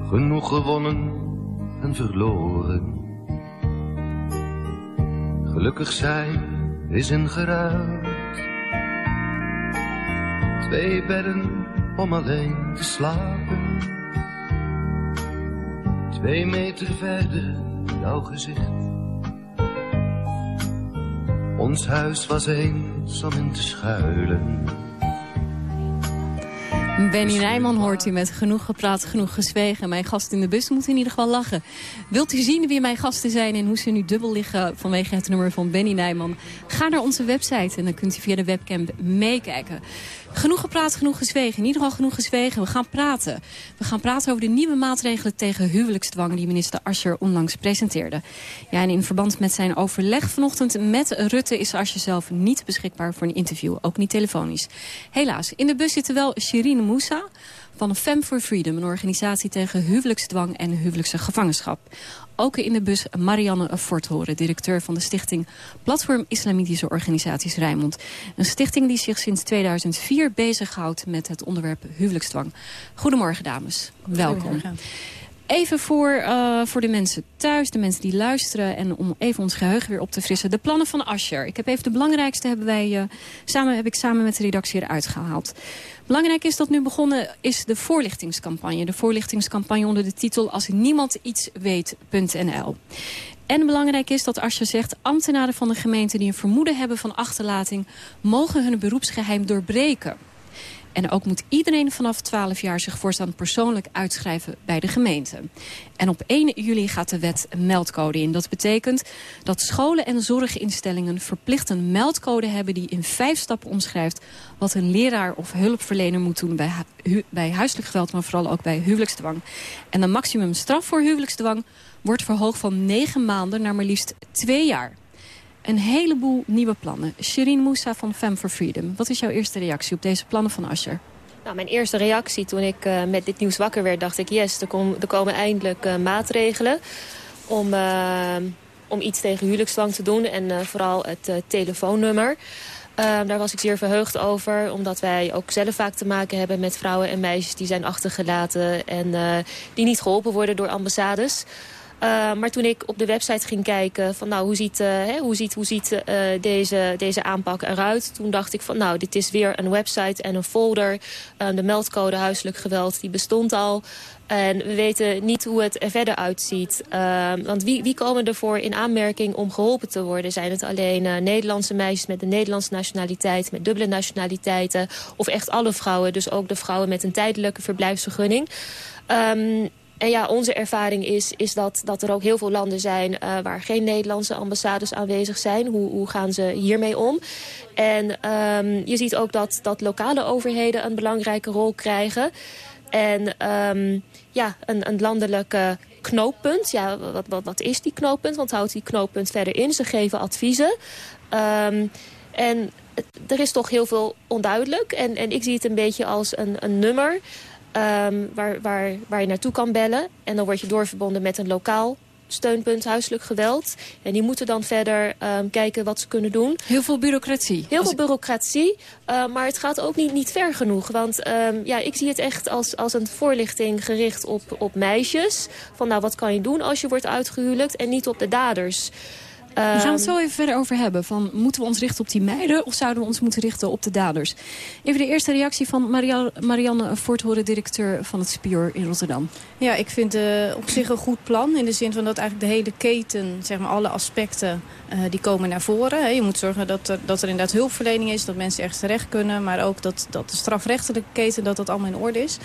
Genoeg gewonnen en verloren. Gelukkig zijn is een geruil. Twee bedden om alleen te slapen. Twee meter verder jouw gezicht. Ons huis was eens om in te schuilen. Benny Nijman hoort u met genoeg gepraat, genoeg gezwegen. Mijn gasten in de bus moeten in ieder geval lachen. Wilt u zien wie mijn gasten zijn en hoe ze nu dubbel liggen vanwege het nummer van Benny Nijman? Ga naar onze website en dan kunt u via de webcam meekijken. Genoeg gepraat, genoeg gezwegen. In ieder geval genoeg gezwegen. We gaan praten. We gaan praten over de nieuwe maatregelen tegen huwelijksdwang... die minister Ascher onlangs presenteerde. Ja, en in verband met zijn overleg vanochtend met Rutte... is Ascher zelf niet beschikbaar voor een interview. Ook niet telefonisch. Helaas, in de bus zitten wel Shirine Moussa van Fem for Freedom... een organisatie tegen huwelijksdwang en huwelijkse gevangenschap. Ook in de bus Marianne Forthoren, directeur van de stichting Platform Islamitische Organisaties Rijnmond. Een stichting die zich sinds 2004 bezighoudt met het onderwerp huwelijksdwang. Goedemorgen dames, welkom. Even voor, uh, voor de mensen thuis, de mensen die luisteren... en om even ons geheugen weer op te frissen. De plannen van Asher. Ik heb even de belangrijkste hebben wij, uh, samen, heb ik samen met de redactie eruit gehaald. Belangrijk is dat nu begonnen is de voorlichtingscampagne. De voorlichtingscampagne onder de titel Als niemand iets weet.nl. En belangrijk is dat je zegt... ambtenaren van de gemeente die een vermoeden hebben van achterlating... mogen hun beroepsgeheim doorbreken. En ook moet iedereen vanaf 12 jaar zich voortaan persoonlijk uitschrijven bij de gemeente. En op 1 juli gaat de wet een meldcode in. Dat betekent dat scholen en zorginstellingen verplicht een meldcode hebben... die in vijf stappen omschrijft wat een leraar of hulpverlener moet doen... bij, bij huiselijk geweld, maar vooral ook bij huwelijksdwang. En de maximumstraf voor huwelijksdwang wordt verhoogd van negen maanden naar maar liefst twee jaar. Een heleboel nieuwe plannen. Shirin Moussa van Femme for Freedom. Wat is jouw eerste reactie op deze plannen van Asscher? Nou, mijn eerste reactie toen ik uh, met dit nieuws wakker werd... dacht ik, yes, er, er komen eindelijk uh, maatregelen... om, uh, om iets tegen huwelijksdwang te doen. En vooral het telefoonnummer. daar was ik zeer verheugd over. Omdat wij ook zelf vaak te maken hebben met vrouwen en meisjes... die zijn achtergelaten en die niet geholpen worden door ambassades... Uh, maar toen ik op de website ging kijken van nou, hoe ziet, uh, hè, hoe ziet, hoe ziet uh, deze, deze aanpak eruit... toen dacht ik van nou, dit is weer een website en een folder. de meldcode huiselijk geweld, die bestond al. En we weten niet hoe het er verder uitziet. want wie, wie komen ervoor in aanmerking om geholpen te worden? Zijn het alleen Nederlandse meisjes met een Nederlandse nationaliteit... met dubbele nationaliteiten? Of echt alle vrouwen, dus ook de vrouwen met een tijdelijke verblijfsvergunning? Um, en ja, onze ervaring is, is dat, dat er ook heel veel landen zijn... Uh, waar geen Nederlandse ambassades aanwezig zijn. Hoe, hoe gaan ze hiermee om? En um, je ziet ook dat, dat lokale overheden een belangrijke rol krijgen. En um, ja, een, een landelijke knooppunt. Ja, wat, wat, wat is die knooppunt? Want houdt die knooppunt verder in? Ze geven adviezen. Um, en er is toch heel veel onduidelijk. En, en ik zie het een beetje als een, een nummer... Um, waar, waar, waar je naartoe kan bellen. En dan word je doorverbonden met een lokaal steunpunt huiselijk geweld. En die moeten dan verder um, kijken wat ze kunnen doen. Heel veel bureaucratie. Heel veel bureaucratie, uh, maar het gaat ook niet, niet ver genoeg. Want um, ja, ik zie het echt als, als een voorlichting gericht op, op meisjes. Van nou, wat kan je doen als je wordt uitgehuwelijkt en niet op de daders. We gaan het zo even verder over hebben. Van, moeten we ons richten op die meiden of zouden we ons moeten richten op de daders? Even de eerste reactie van Marianne, Marianne Voorthoren, directeur van het Spier in Rotterdam. Ja, ik vind het uh, op zich een goed plan. In de zin van dat eigenlijk de hele keten, zeg maar alle aspecten, uh, die komen naar voren. Je moet zorgen dat er, dat er inderdaad hulpverlening is, dat mensen ergens terecht kunnen. Maar ook dat, dat de strafrechtelijke keten, dat dat allemaal in orde is.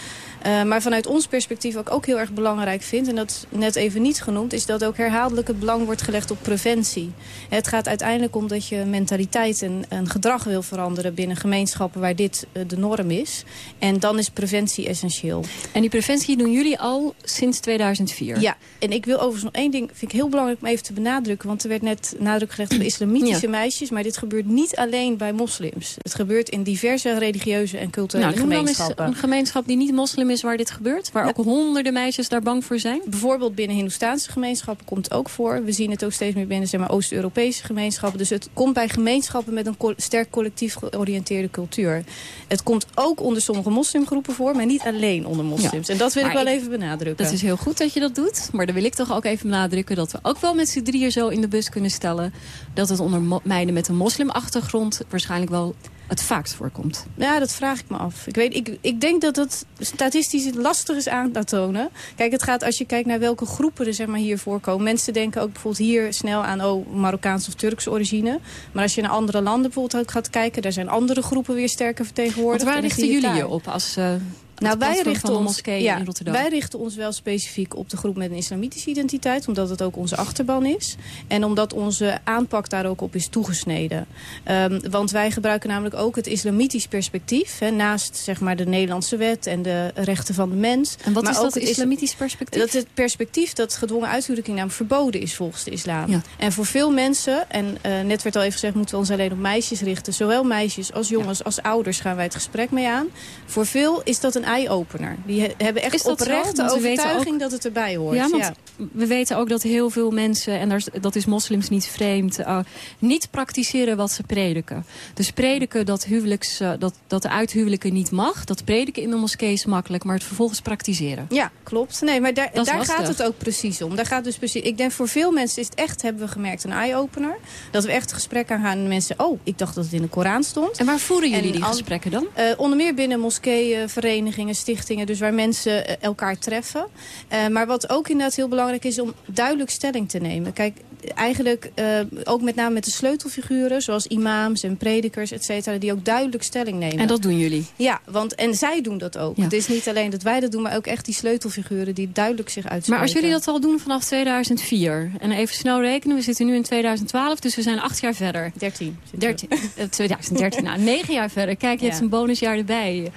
Uh, maar vanuit ons perspectief, wat ik ook heel erg belangrijk vind... en dat net even niet genoemd... is dat ook herhaaldelijk het belang wordt gelegd op preventie. Het gaat uiteindelijk om dat je mentaliteit en, en gedrag wil veranderen... binnen gemeenschappen waar dit de norm is. En dan is preventie essentieel. En die preventie doen jullie al sinds 2004? Ja, en ik wil overigens nog één ding... vind ik heel belangrijk om even te benadrukken... want er werd net nadruk gelegd op islamitische ja. meisjes... maar dit gebeurt niet alleen bij moslims. Het gebeurt in diverse religieuze en culturele nou, gemeenschappen. Een gemeenschap die niet moslim is waar dit gebeurt? Waar ook honderden meisjes daar bang voor zijn? Bijvoorbeeld binnen Hindoestaanse gemeenschappen komt het ook voor. We zien het ook steeds meer binnen zeg maar, Oost-Europese gemeenschappen. Dus het komt bij gemeenschappen met een co sterk collectief georiënteerde cultuur. Het komt ook onder sommige moslimgroepen voor, maar niet alleen onder moslims. Ja. En dat wil maar ik wel ik, even benadrukken. Dat is heel goed dat je dat doet. Maar dan wil ik toch ook even benadrukken dat we ook wel met z'n drieën zo in de bus kunnen stellen... dat het onder meiden met een moslimachtergrond waarschijnlijk wel het vaakst voorkomt? Ja, dat vraag ik me af. Ik, weet, ik, ik denk dat het statistisch lastig is aan te tonen. Kijk, het gaat als je kijkt naar welke groepen er zeg maar, hier voorkomen. Mensen denken ook bijvoorbeeld hier snel aan oh, Marokkaanse of Turkse origine. Maar als je naar andere landen bijvoorbeeld ook gaat kijken... daar zijn andere groepen weer sterker vertegenwoordigd. Want waar richten jullie je op als... Uh nou, wij richten, ons, ja, in Rotterdam. wij richten ons wel specifiek op de groep met een islamitische identiteit. Omdat het ook onze achterban is. En omdat onze aanpak daar ook op is toegesneden. Um, want wij gebruiken namelijk ook het islamitisch perspectief. Hè, naast zeg maar, de Nederlandse wet en de rechten van de mens. En wat maar is dat islamitisch perspectief? Dat het perspectief dat gedwongen uithuwelijking namelijk verboden is volgens de islam. Ja. En voor veel mensen, en uh, net werd al even gezegd... moeten we ons alleen op meisjes richten. Zowel meisjes als jongens ja. als ouders gaan wij het gesprek mee aan. Voor veel is dat een eye-opener. Die hebben echt oprechte overtuiging ook, dat het erbij hoort. Ja, want ja. we weten ook dat heel veel mensen, en dat is moslims niet vreemd... Uh, niet praktiseren wat ze prediken. Dus prediken dat, huwelijks, uh, dat, dat de uithuwelijken niet mag... dat prediken in de moskee is makkelijk, maar het vervolgens praktiseren. Ja, klopt. Nee, maar daar, daar gaat het ook precies om. Daar gaat dus precies, ik denk voor veel mensen is het echt, hebben we gemerkt, een eye-opener. Dat we echt gesprek aangaan met mensen... oh, ik dacht dat het in de Koran stond. En waar voeren jullie en die gesprekken dan? Uh, onder meer binnen moskeeën, verenigingen, stichtingen. Dus waar mensen elkaar treffen. Uh, maar wat ook inderdaad heel belangrijk is om duidelijk stelling te nemen. Kijk, eigenlijk uh, ook met name met de sleutelfiguren... zoals imams en predikers, et cetera... die ook duidelijk stelling nemen. En dat doen jullie? Ja, want, en zij doen dat ook. Ja. Het is niet alleen dat wij dat doen, maar ook echt die sleutelfiguren... die duidelijk zich uitspreken. Maar als jullie dat al doen vanaf 2004... en even snel rekenen, we zitten nu in 2012... dus we zijn acht jaar verder. 13. 13 2013, nou, negen jaar verder. Kijk, je ja. hebt een bonusjaar erbij.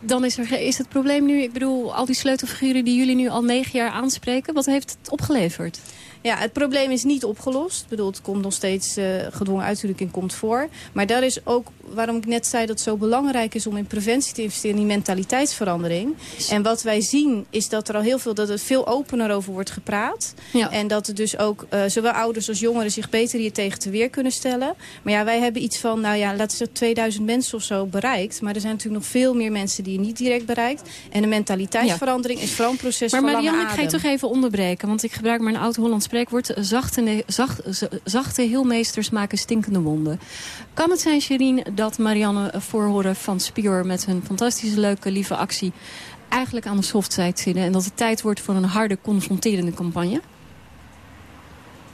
Dan is, er, is het probleem nu, ik bedoel, al die sleutelfiguren die jullie nu al negen jaar aanspreken, wat heeft het opgeleverd? Ja, het probleem is niet opgelost. Ik bedoel, het komt nog steeds, eh, gedwongen uithuwelijking komt voor. Maar daar is ook waarom ik net zei dat het zo belangrijk is om in preventie te investeren, in die mentaliteitsverandering. En wat wij zien is dat er al heel veel, dat er veel opener over wordt gepraat. En dat er dus ook eh, zowel ouders als jongeren zich beter hier tegen te weer kunnen stellen. Maar ja, wij hebben iets van, nou ja, laten we zeggen 2000 mensen of zo bereikt. Maar er zijn natuurlijk nog veel meer mensen die je niet direct bereikt. En de mentaliteitsverandering is vooral een proces Maar van Marianne, lange ik ga je toch even onderbreken. Want ik gebruik maar een oud-Hollands spreekwoord. Zachte, ne- zacht, z- zachte heelmeesters maken stinkende wonden. Kan het zijn, Sherine, dat Marianne Voorhoren van Spior... met hun fantastische, leuke, lieve actie... eigenlijk aan de softside zitten... en dat het tijd wordt voor een harde, confronterende campagne?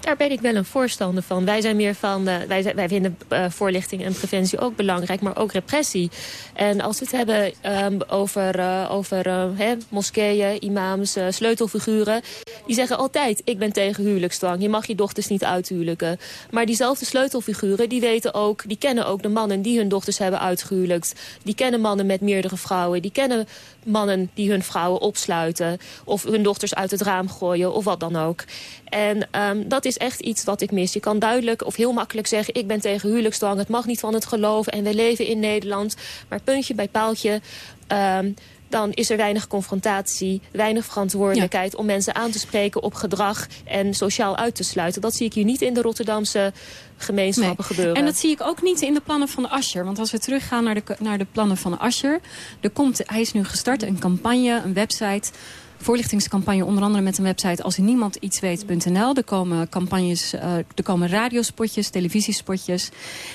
Daar ben ik wel een voorstander van. Wij zijn meer van, eh, wij, zijn- wij vinden eh, voorlichting en preventie ook belangrijk, maar ook repressie. En als we het hebben ehm, over, eh, over moskeeën, imams, sleutelfiguren, die zeggen altijd: ik ben tegen huwelijksdwang. Je mag je dochters niet uithuwelijken. Maar diezelfde sleutelfiguren, die weten ook, die kennen ook de mannen die hun dochters hebben uitgehuwelijkt. Die kennen mannen met meerdere vrouwen. Die kennen mannen die hun vrouwen opsluiten of hun dochters uit het raam gooien of wat dan ook. En ehm, dat is echt iets wat ik mis. Je kan duidelijk of heel makkelijk zeggen... ik ben tegen huwelijksdwang, het mag niet van het geloof... en we leven in Nederland. Maar puntje bij paaltje... ehm, dan is er weinig confrontatie, weinig verantwoordelijkheid... om mensen aan te spreken op gedrag en sociaal uit te sluiten. Dat zie ik hier niet in de Rotterdamse gemeenschappen gebeuren. En dat zie ik ook niet in de plannen van de Ascher. Want als we teruggaan naar de, naar de plannen van de Ascher... Er komt, hij is nu gestart, een campagne, een website... Voorlichtingscampagne, onder andere met een website als niemand iets weet.nl. Er komen campagnes, eh, er komen radiospotjes, televisiespotjes.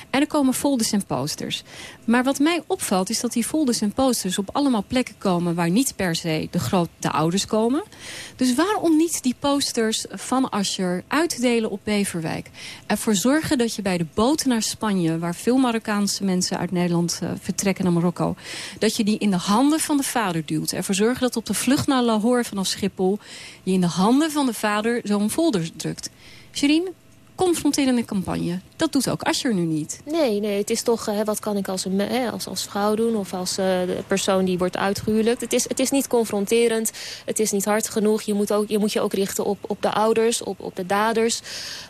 En er komen folders en posters. Maar wat mij opvalt is dat die folders en posters op allemaal plekken komen... waar niet per se de grote ouders komen. Dus waarom niet die posters van Ascher uitdelen op Beverwijk? Ervoor zorgen dat je bij de boten naar Spanje... waar veel Marokkaanse mensen uit Nederland eh, vertrekken naar Marokko... dat je die in de handen van de vader duwt. Ervoor zorgen dat op de vlucht naar Lahore vanaf Schiphol... je in de handen van de vader zo'n folder drukt. Sherine, confronterende campagne. Dat doet ook Ascher nu niet. Nee, nee, het is toch, eh, wat kan ik als, een, als, als vrouw doen of als eh, de persoon die wordt uitgehuwelijkt. Het is, het is niet confronterend, het is niet hard genoeg. Je moet, ook, je moet je ook richten op, op de ouders, op, op de daders.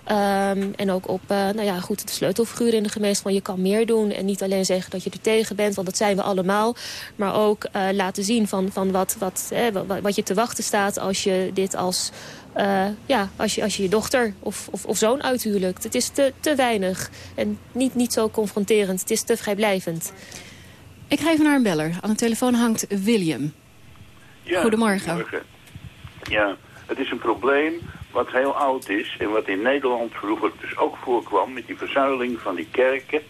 Ehm, en ook op, eh, nou ja, goed, de sleutelfiguur in de gemeenschap. Je kan meer doen en niet alleen zeggen dat je er tegen bent, want dat zijn we allemaal. Maar ook laten zien van, van wat, wat, wat, wat je te wachten staat als je dit als... eh, ja, als je, als je je dochter of, of, of zoon uithuwelijkt. Het is te, te weinig en niet, niet zo confronterend. Het is te vrijblijvend. Ik ga even naar een beller. Aan de telefoon hangt William. Ja, Goedemorgen. Ja, het is een probleem wat heel oud is en wat in Nederland vroeger dus ook voorkwam met die verzuiling van die kerken.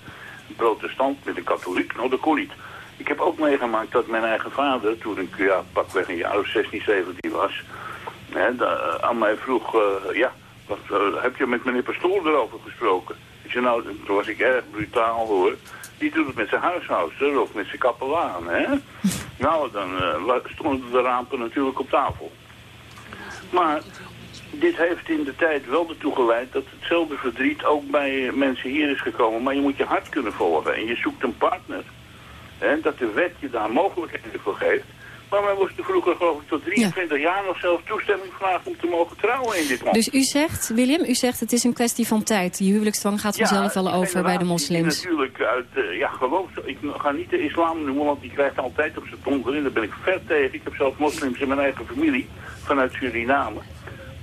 Een protestant met een katholiek, nou dat kon niet. Ik heb ook meegemaakt dat mijn eigen vader, toen ik ja, pakweg een jaar of 16, 17 was, hè, da- eh, aan mij vroeg, eh, ja, wat, eh, heb je met meneer Pastoor erover gesproken? Ik zei, nou, toen was ik erg brutaal hoor. Die doet het met zijn huishoudster of met zijn kapelaan, hè? (laughs) Nou, dan stonden de rampen natuurlijk op tafel. Maar dit heeft in de tijd wel ertoe geleid dat hetzelfde verdriet ook bij mensen hier is gekomen. Maar je moet je hart kunnen volgen en je zoekt een partner. Hè, dat de wet je daar mogelijkheden voor geeft. Maar men moest vroeger geloof ik tot 23 jaar nog zelf toestemming vragen om te mogen trouwen in dit land. Dus u zegt, William, u zegt het is een kwestie van tijd. Die huwelijksdwang gaat vanzelf wel over bij de moslims. natuurlijk uit, eh, ja, geloof, ik ga niet de islam noemen, want die krijgt altijd op zijn tong erin. Daar ben ik ver tegen. Ik heb zelf moslims in mijn eigen familie, vanuit Suriname.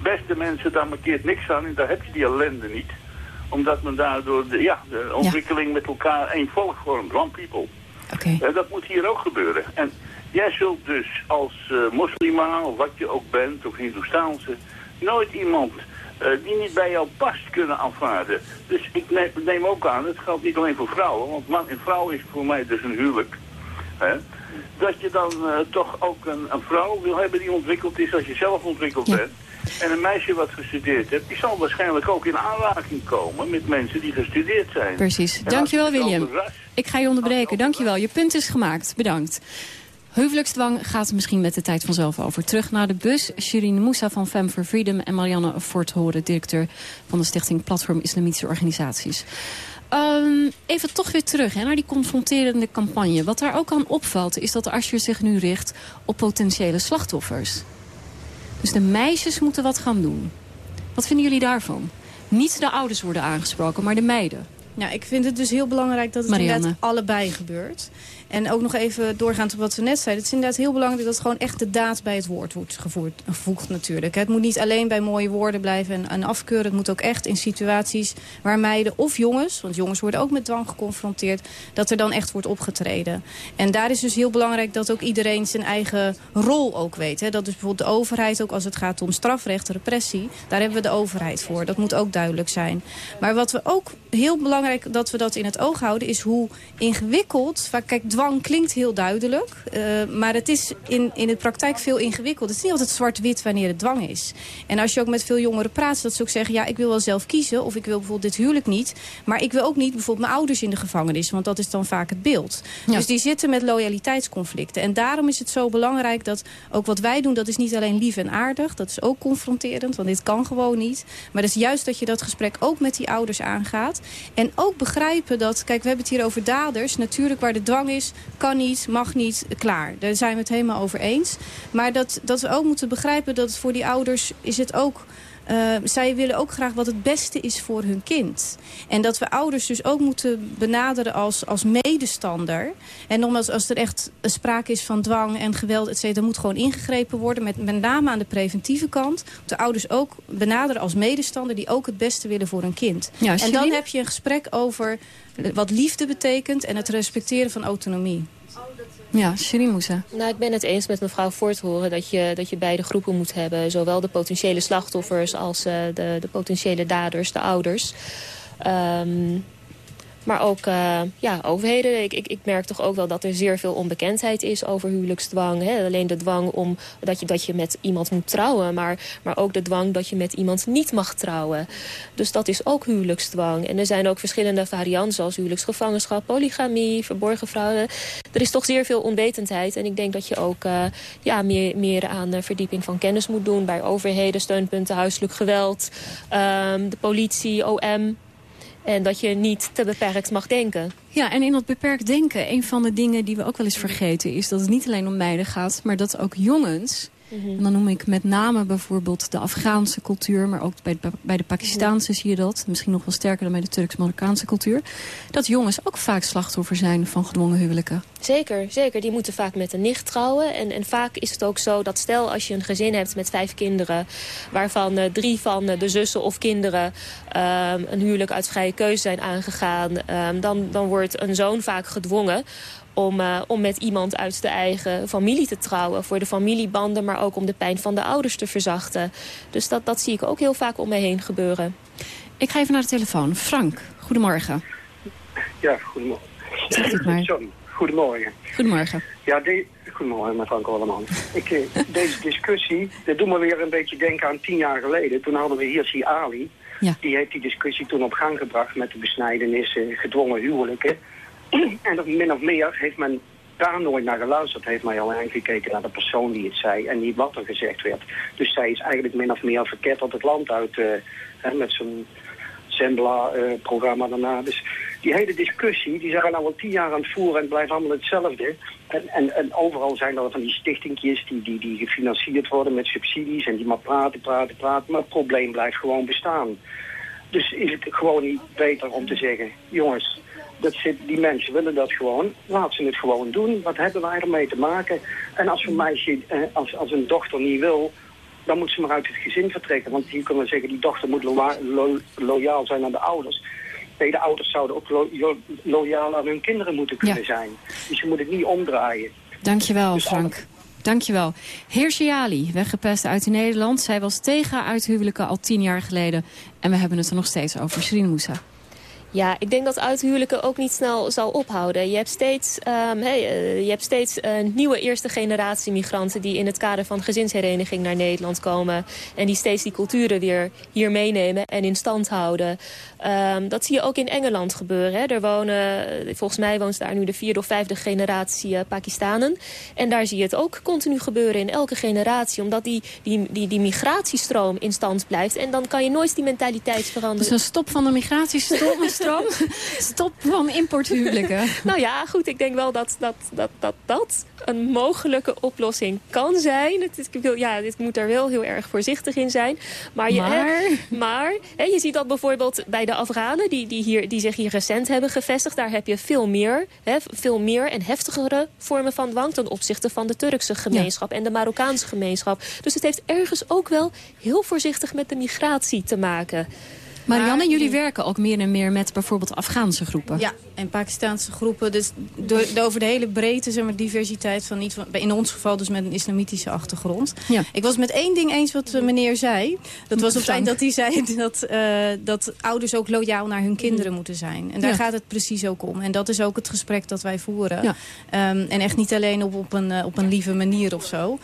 Beste mensen, daar markeert niks aan en daar heb je die ellende niet. Omdat men daardoor de, ja, de ontwikkeling met elkaar één volk vormt, one people. En dat moet hier ook gebeuren. En jij zult dus als moslima, of wat je ook bent, of Hindoestaanse, nooit iemand eh, die niet bij jou past kunnen aanvaarden. Dus ik neem, neem ook aan, het geldt niet alleen voor vrouwen, want man en vrouw is voor mij dus een huwelijk. Hè? Dat je dan eh, toch ook een, een vrouw wil hebben die ontwikkeld is als je zelf ontwikkeld bent. En een meisje wat gestudeerd heeft, die zal waarschijnlijk ook in aanraking komen met mensen die gestudeerd zijn. Precies. Dankjewel, William. Ik ga je onderbreken. Dankjewel. Je punt is gemaakt. Bedankt. Huwelijksdwang gaat misschien met de tijd vanzelf over. Terug naar de bus. Shirin Moussa van Femme for Freedom en Marianne Voorthoren, directeur van de stichting Platform Islamitische Organisaties. Um, even toch weer terug hè, naar die confronterende campagne. Wat daar ook aan opvalt is dat Asscher zich nu richt op potentiële slachtoffers. Dus de meisjes moeten wat gaan doen. Wat vinden jullie daarvan? Niet de ouders worden aangesproken, maar de meiden. Ja, ik vind het dus heel belangrijk dat het Marianne. inderdaad allebei gebeurt. En ook nog even doorgaand op wat we net zeiden. Het is inderdaad heel belangrijk dat gewoon echt de daad bij het woord wordt gevoerd, gevoegd natuurlijk. Het moet niet alleen bij mooie woorden blijven en, en afkeuren. Het moet ook echt in situaties waar meiden of jongens... want jongens worden ook met dwang geconfronteerd... dat er dan echt wordt opgetreden. En daar is dus heel belangrijk dat ook iedereen zijn eigen rol ook weet. Hè. Dat dus bijvoorbeeld de overheid ook als het gaat om strafrecht, repressie... daar hebben we de overheid voor. Dat moet ook duidelijk zijn. Maar wat we ook heel belangrijk dat we dat in het oog houden... is hoe ingewikkeld... Vaak, kijk, dwang klinkt heel duidelijk. Uh, maar het is in, in de praktijk veel ingewikkeld. Het is niet altijd zwart-wit wanneer het dwang is. En als je ook met veel jongeren praat, dat ze ook zeggen... ja, ik wil wel zelf kiezen of ik wil bijvoorbeeld dit huwelijk niet. Maar ik wil ook niet bijvoorbeeld mijn ouders in de gevangenis. Want dat is dan vaak het beeld. Ja. Dus die zitten met loyaliteitsconflicten. En daarom is het zo belangrijk dat ook wat wij doen... dat is niet alleen lief en aardig. Dat is ook confronterend, want dit kan gewoon niet. Maar dat is juist dat je dat gesprek ook met die ouders aangaat. En ook begrijpen dat... kijk, we hebben het hier over daders. Natuurlijk waar de dwang is, kan niet, mag niet, klaar. Daar zijn we het helemaal over eens. Maar dat, dat we ook moeten begrijpen dat voor die ouders is het ook... Uh, zij willen ook graag wat het beste is voor hun kind. En dat we ouders dus ook moeten benaderen als, als medestander. En nogmaals, als er echt sprake is van dwang en geweld, et cetera, moet gewoon ingegrepen worden. Met, met name aan de preventieve kant. De ouders ook benaderen als medestander die ook het beste willen voor hun kind. Ja, en dan heb je een gesprek over wat liefde betekent en het respecteren van autonomie. Ja, Shirin Moussa. Nou, ik ben het eens met mevrouw Voorthoren dat je, dat je beide groepen moet hebben. Zowel de potentiële slachtoffers als uh, de, de potentiële daders, de ouders. Um, maar ook uh, ja, overheden. Ik, ik, ik merk toch ook wel dat er zeer veel onbekendheid is over huwelijksdwang. Hè? Alleen de dwang om dat je, dat je met iemand moet trouwen. Maar, maar ook de dwang dat je met iemand niet mag trouwen. Dus dat is ook huwelijksdwang. En er zijn ook verschillende varianten zoals huwelijksgevangenschap, polygamie, verborgen fraude. Er is toch zeer veel onwetendheid. En ik denk dat je ook uh, ja, meer, meer aan verdieping van kennis moet doen. Bij overheden, steunpunten, huiselijk geweld, um, de politie, OM. En dat je niet te beperkt mag denken. Ja, en in dat beperkt denken, een van de dingen die we ook wel eens vergeten... is dat het niet alleen om meiden gaat, maar dat ook jongens... Mm -hmm. En dan noem ik met name bijvoorbeeld de Afghaanse cultuur... maar ook bij de, bij de Pakistaanse zie je dat. Misschien nog wel sterker dan bij de Turks-Marokkaanse cultuur. Dat jongens ook vaak slachtoffer zijn van gedwongen huwelijken. Zeker, zeker. Die moeten vaak met een nicht trouwen. En, en vaak is het ook zo dat stel als je een gezin hebt met vijf kinderen... waarvan uh, drie van uh, de zussen of kinderen um, een huwelijk uit vrije keuze zijn aangegaan... Um, dan, dan wordt een zoon vaak gedwongen om, uh, om met iemand uit de eigen familie te trouwen. Voor de familiebanden, maar ook om de pijn van de ouders te verzachten. Dus dat, dat zie ik ook heel vaak om me heen gebeuren. Ik ga even naar de telefoon. Frank, goedemorgen. Ja, goedemorgen. Zeg het maar. Sorry, goedemorgen. Goedemorgen. Ja, de, goedemorgen, met Frank Olleman. Ik, eh, (laughs) deze discussie, dat doet me weer een beetje denken aan tien jaar geleden. Toen hadden we hier Si Ali. Ja. Die heeft die discussie toen op gang gebracht met de besnijdenissen, gedwongen huwelijken. (clears throat) En min of meer heeft men daar nooit naar geluisterd. Heeft mij alleen gekeken naar de persoon die het zei en niet wat er gezegd werd. Dus zij is eigenlijk min of meer verketterd het land uit uh, hè, met zijn Zembla-programma daarna. Dus die hele discussie, die zijn nou al tien jaar aan het voeren en het blijft allemaal hetzelfde. En, en, en overal zijn er van die stichtingjes die, die, die gefinancierd worden met subsidies en die maar praten, praten, praten. Maar het probleem blijft gewoon bestaan. Dus is het gewoon niet beter om te zeggen, jongens, dat zit, die mensen willen dat gewoon. Laat ze het gewoon doen. Wat hebben wij ermee te maken? En als een meisje, eh, als, als een dochter niet wil, dan moet ze maar uit het gezin vertrekken. Want hier kunnen we zeggen, die dochter moet lo lo loyaal zijn aan de ouders. Nee, de ouders zouden ook lo lo loyaal aan hun kinderen moeten kunnen ja. zijn. Dus je moet het niet omdraaien. Dankjewel, dus Frank. Dankjewel. Heer Shiali, weggepest uit Nederland. Zij was tegen uithuwelijken al tien jaar geleden. En we hebben het er nog steeds over. Moussa. Ja, ik denk dat uithuwelijken ook niet snel zal ophouden. Je hebt steeds, um, hey, je hebt steeds uh, nieuwe eerste generatie migranten... die in het kader van gezinshereniging naar Nederland komen... en die steeds die culturen weer hier meenemen en in stand houden. Um, dat zie je ook in Engeland gebeuren. Hè. Er wonen, volgens mij woont daar nu de vierde of vijfde generatie uh, Pakistanen. En daar zie je het ook continu gebeuren in elke generatie. Omdat die, die, die, die migratiestroom in stand blijft. En dan kan je nooit die mentaliteit veranderen. Dus een stop van de migratiestroom... (laughs) (laughs) Stop van importhuwelijken. (laughs) nou ja, goed, ik denk wel dat dat, dat, dat, dat een mogelijke oplossing kan zijn. Het, is, ik wil, ja, dit moet er wel heel erg voorzichtig in zijn. Maar je, maar? Hè, maar hè, je ziet dat bijvoorbeeld bij de Afghanen... Die, die, hier, die zich hier recent hebben gevestigd... daar heb je veel meer, hè, veel meer en heftigere vormen van dwang... ten opzichte van de Turkse gemeenschap ja. en de Marokkaanse gemeenschap. Dus het heeft ergens ook wel heel voorzichtig met de migratie te maken. Marianne, jullie werken ook meer en meer met bijvoorbeeld Afghaanse groepen. Ja, en Pakistaanse groepen. Dus door, over de hele breedte, zeg maar, diversiteit van niet van, in ons geval dus met een islamitische achtergrond. Ja. Ik was met één ding eens wat meneer zei. Dat was op het eind dat hij zei (laughs) dat, uh, dat ouders ook loyaal naar hun kinderen moeten zijn. En daar ja. gaat het precies ook om. En dat is ook het gesprek dat wij voeren. Ja. Um, en echt niet alleen op, op, een, uh, op een lieve manier of zo.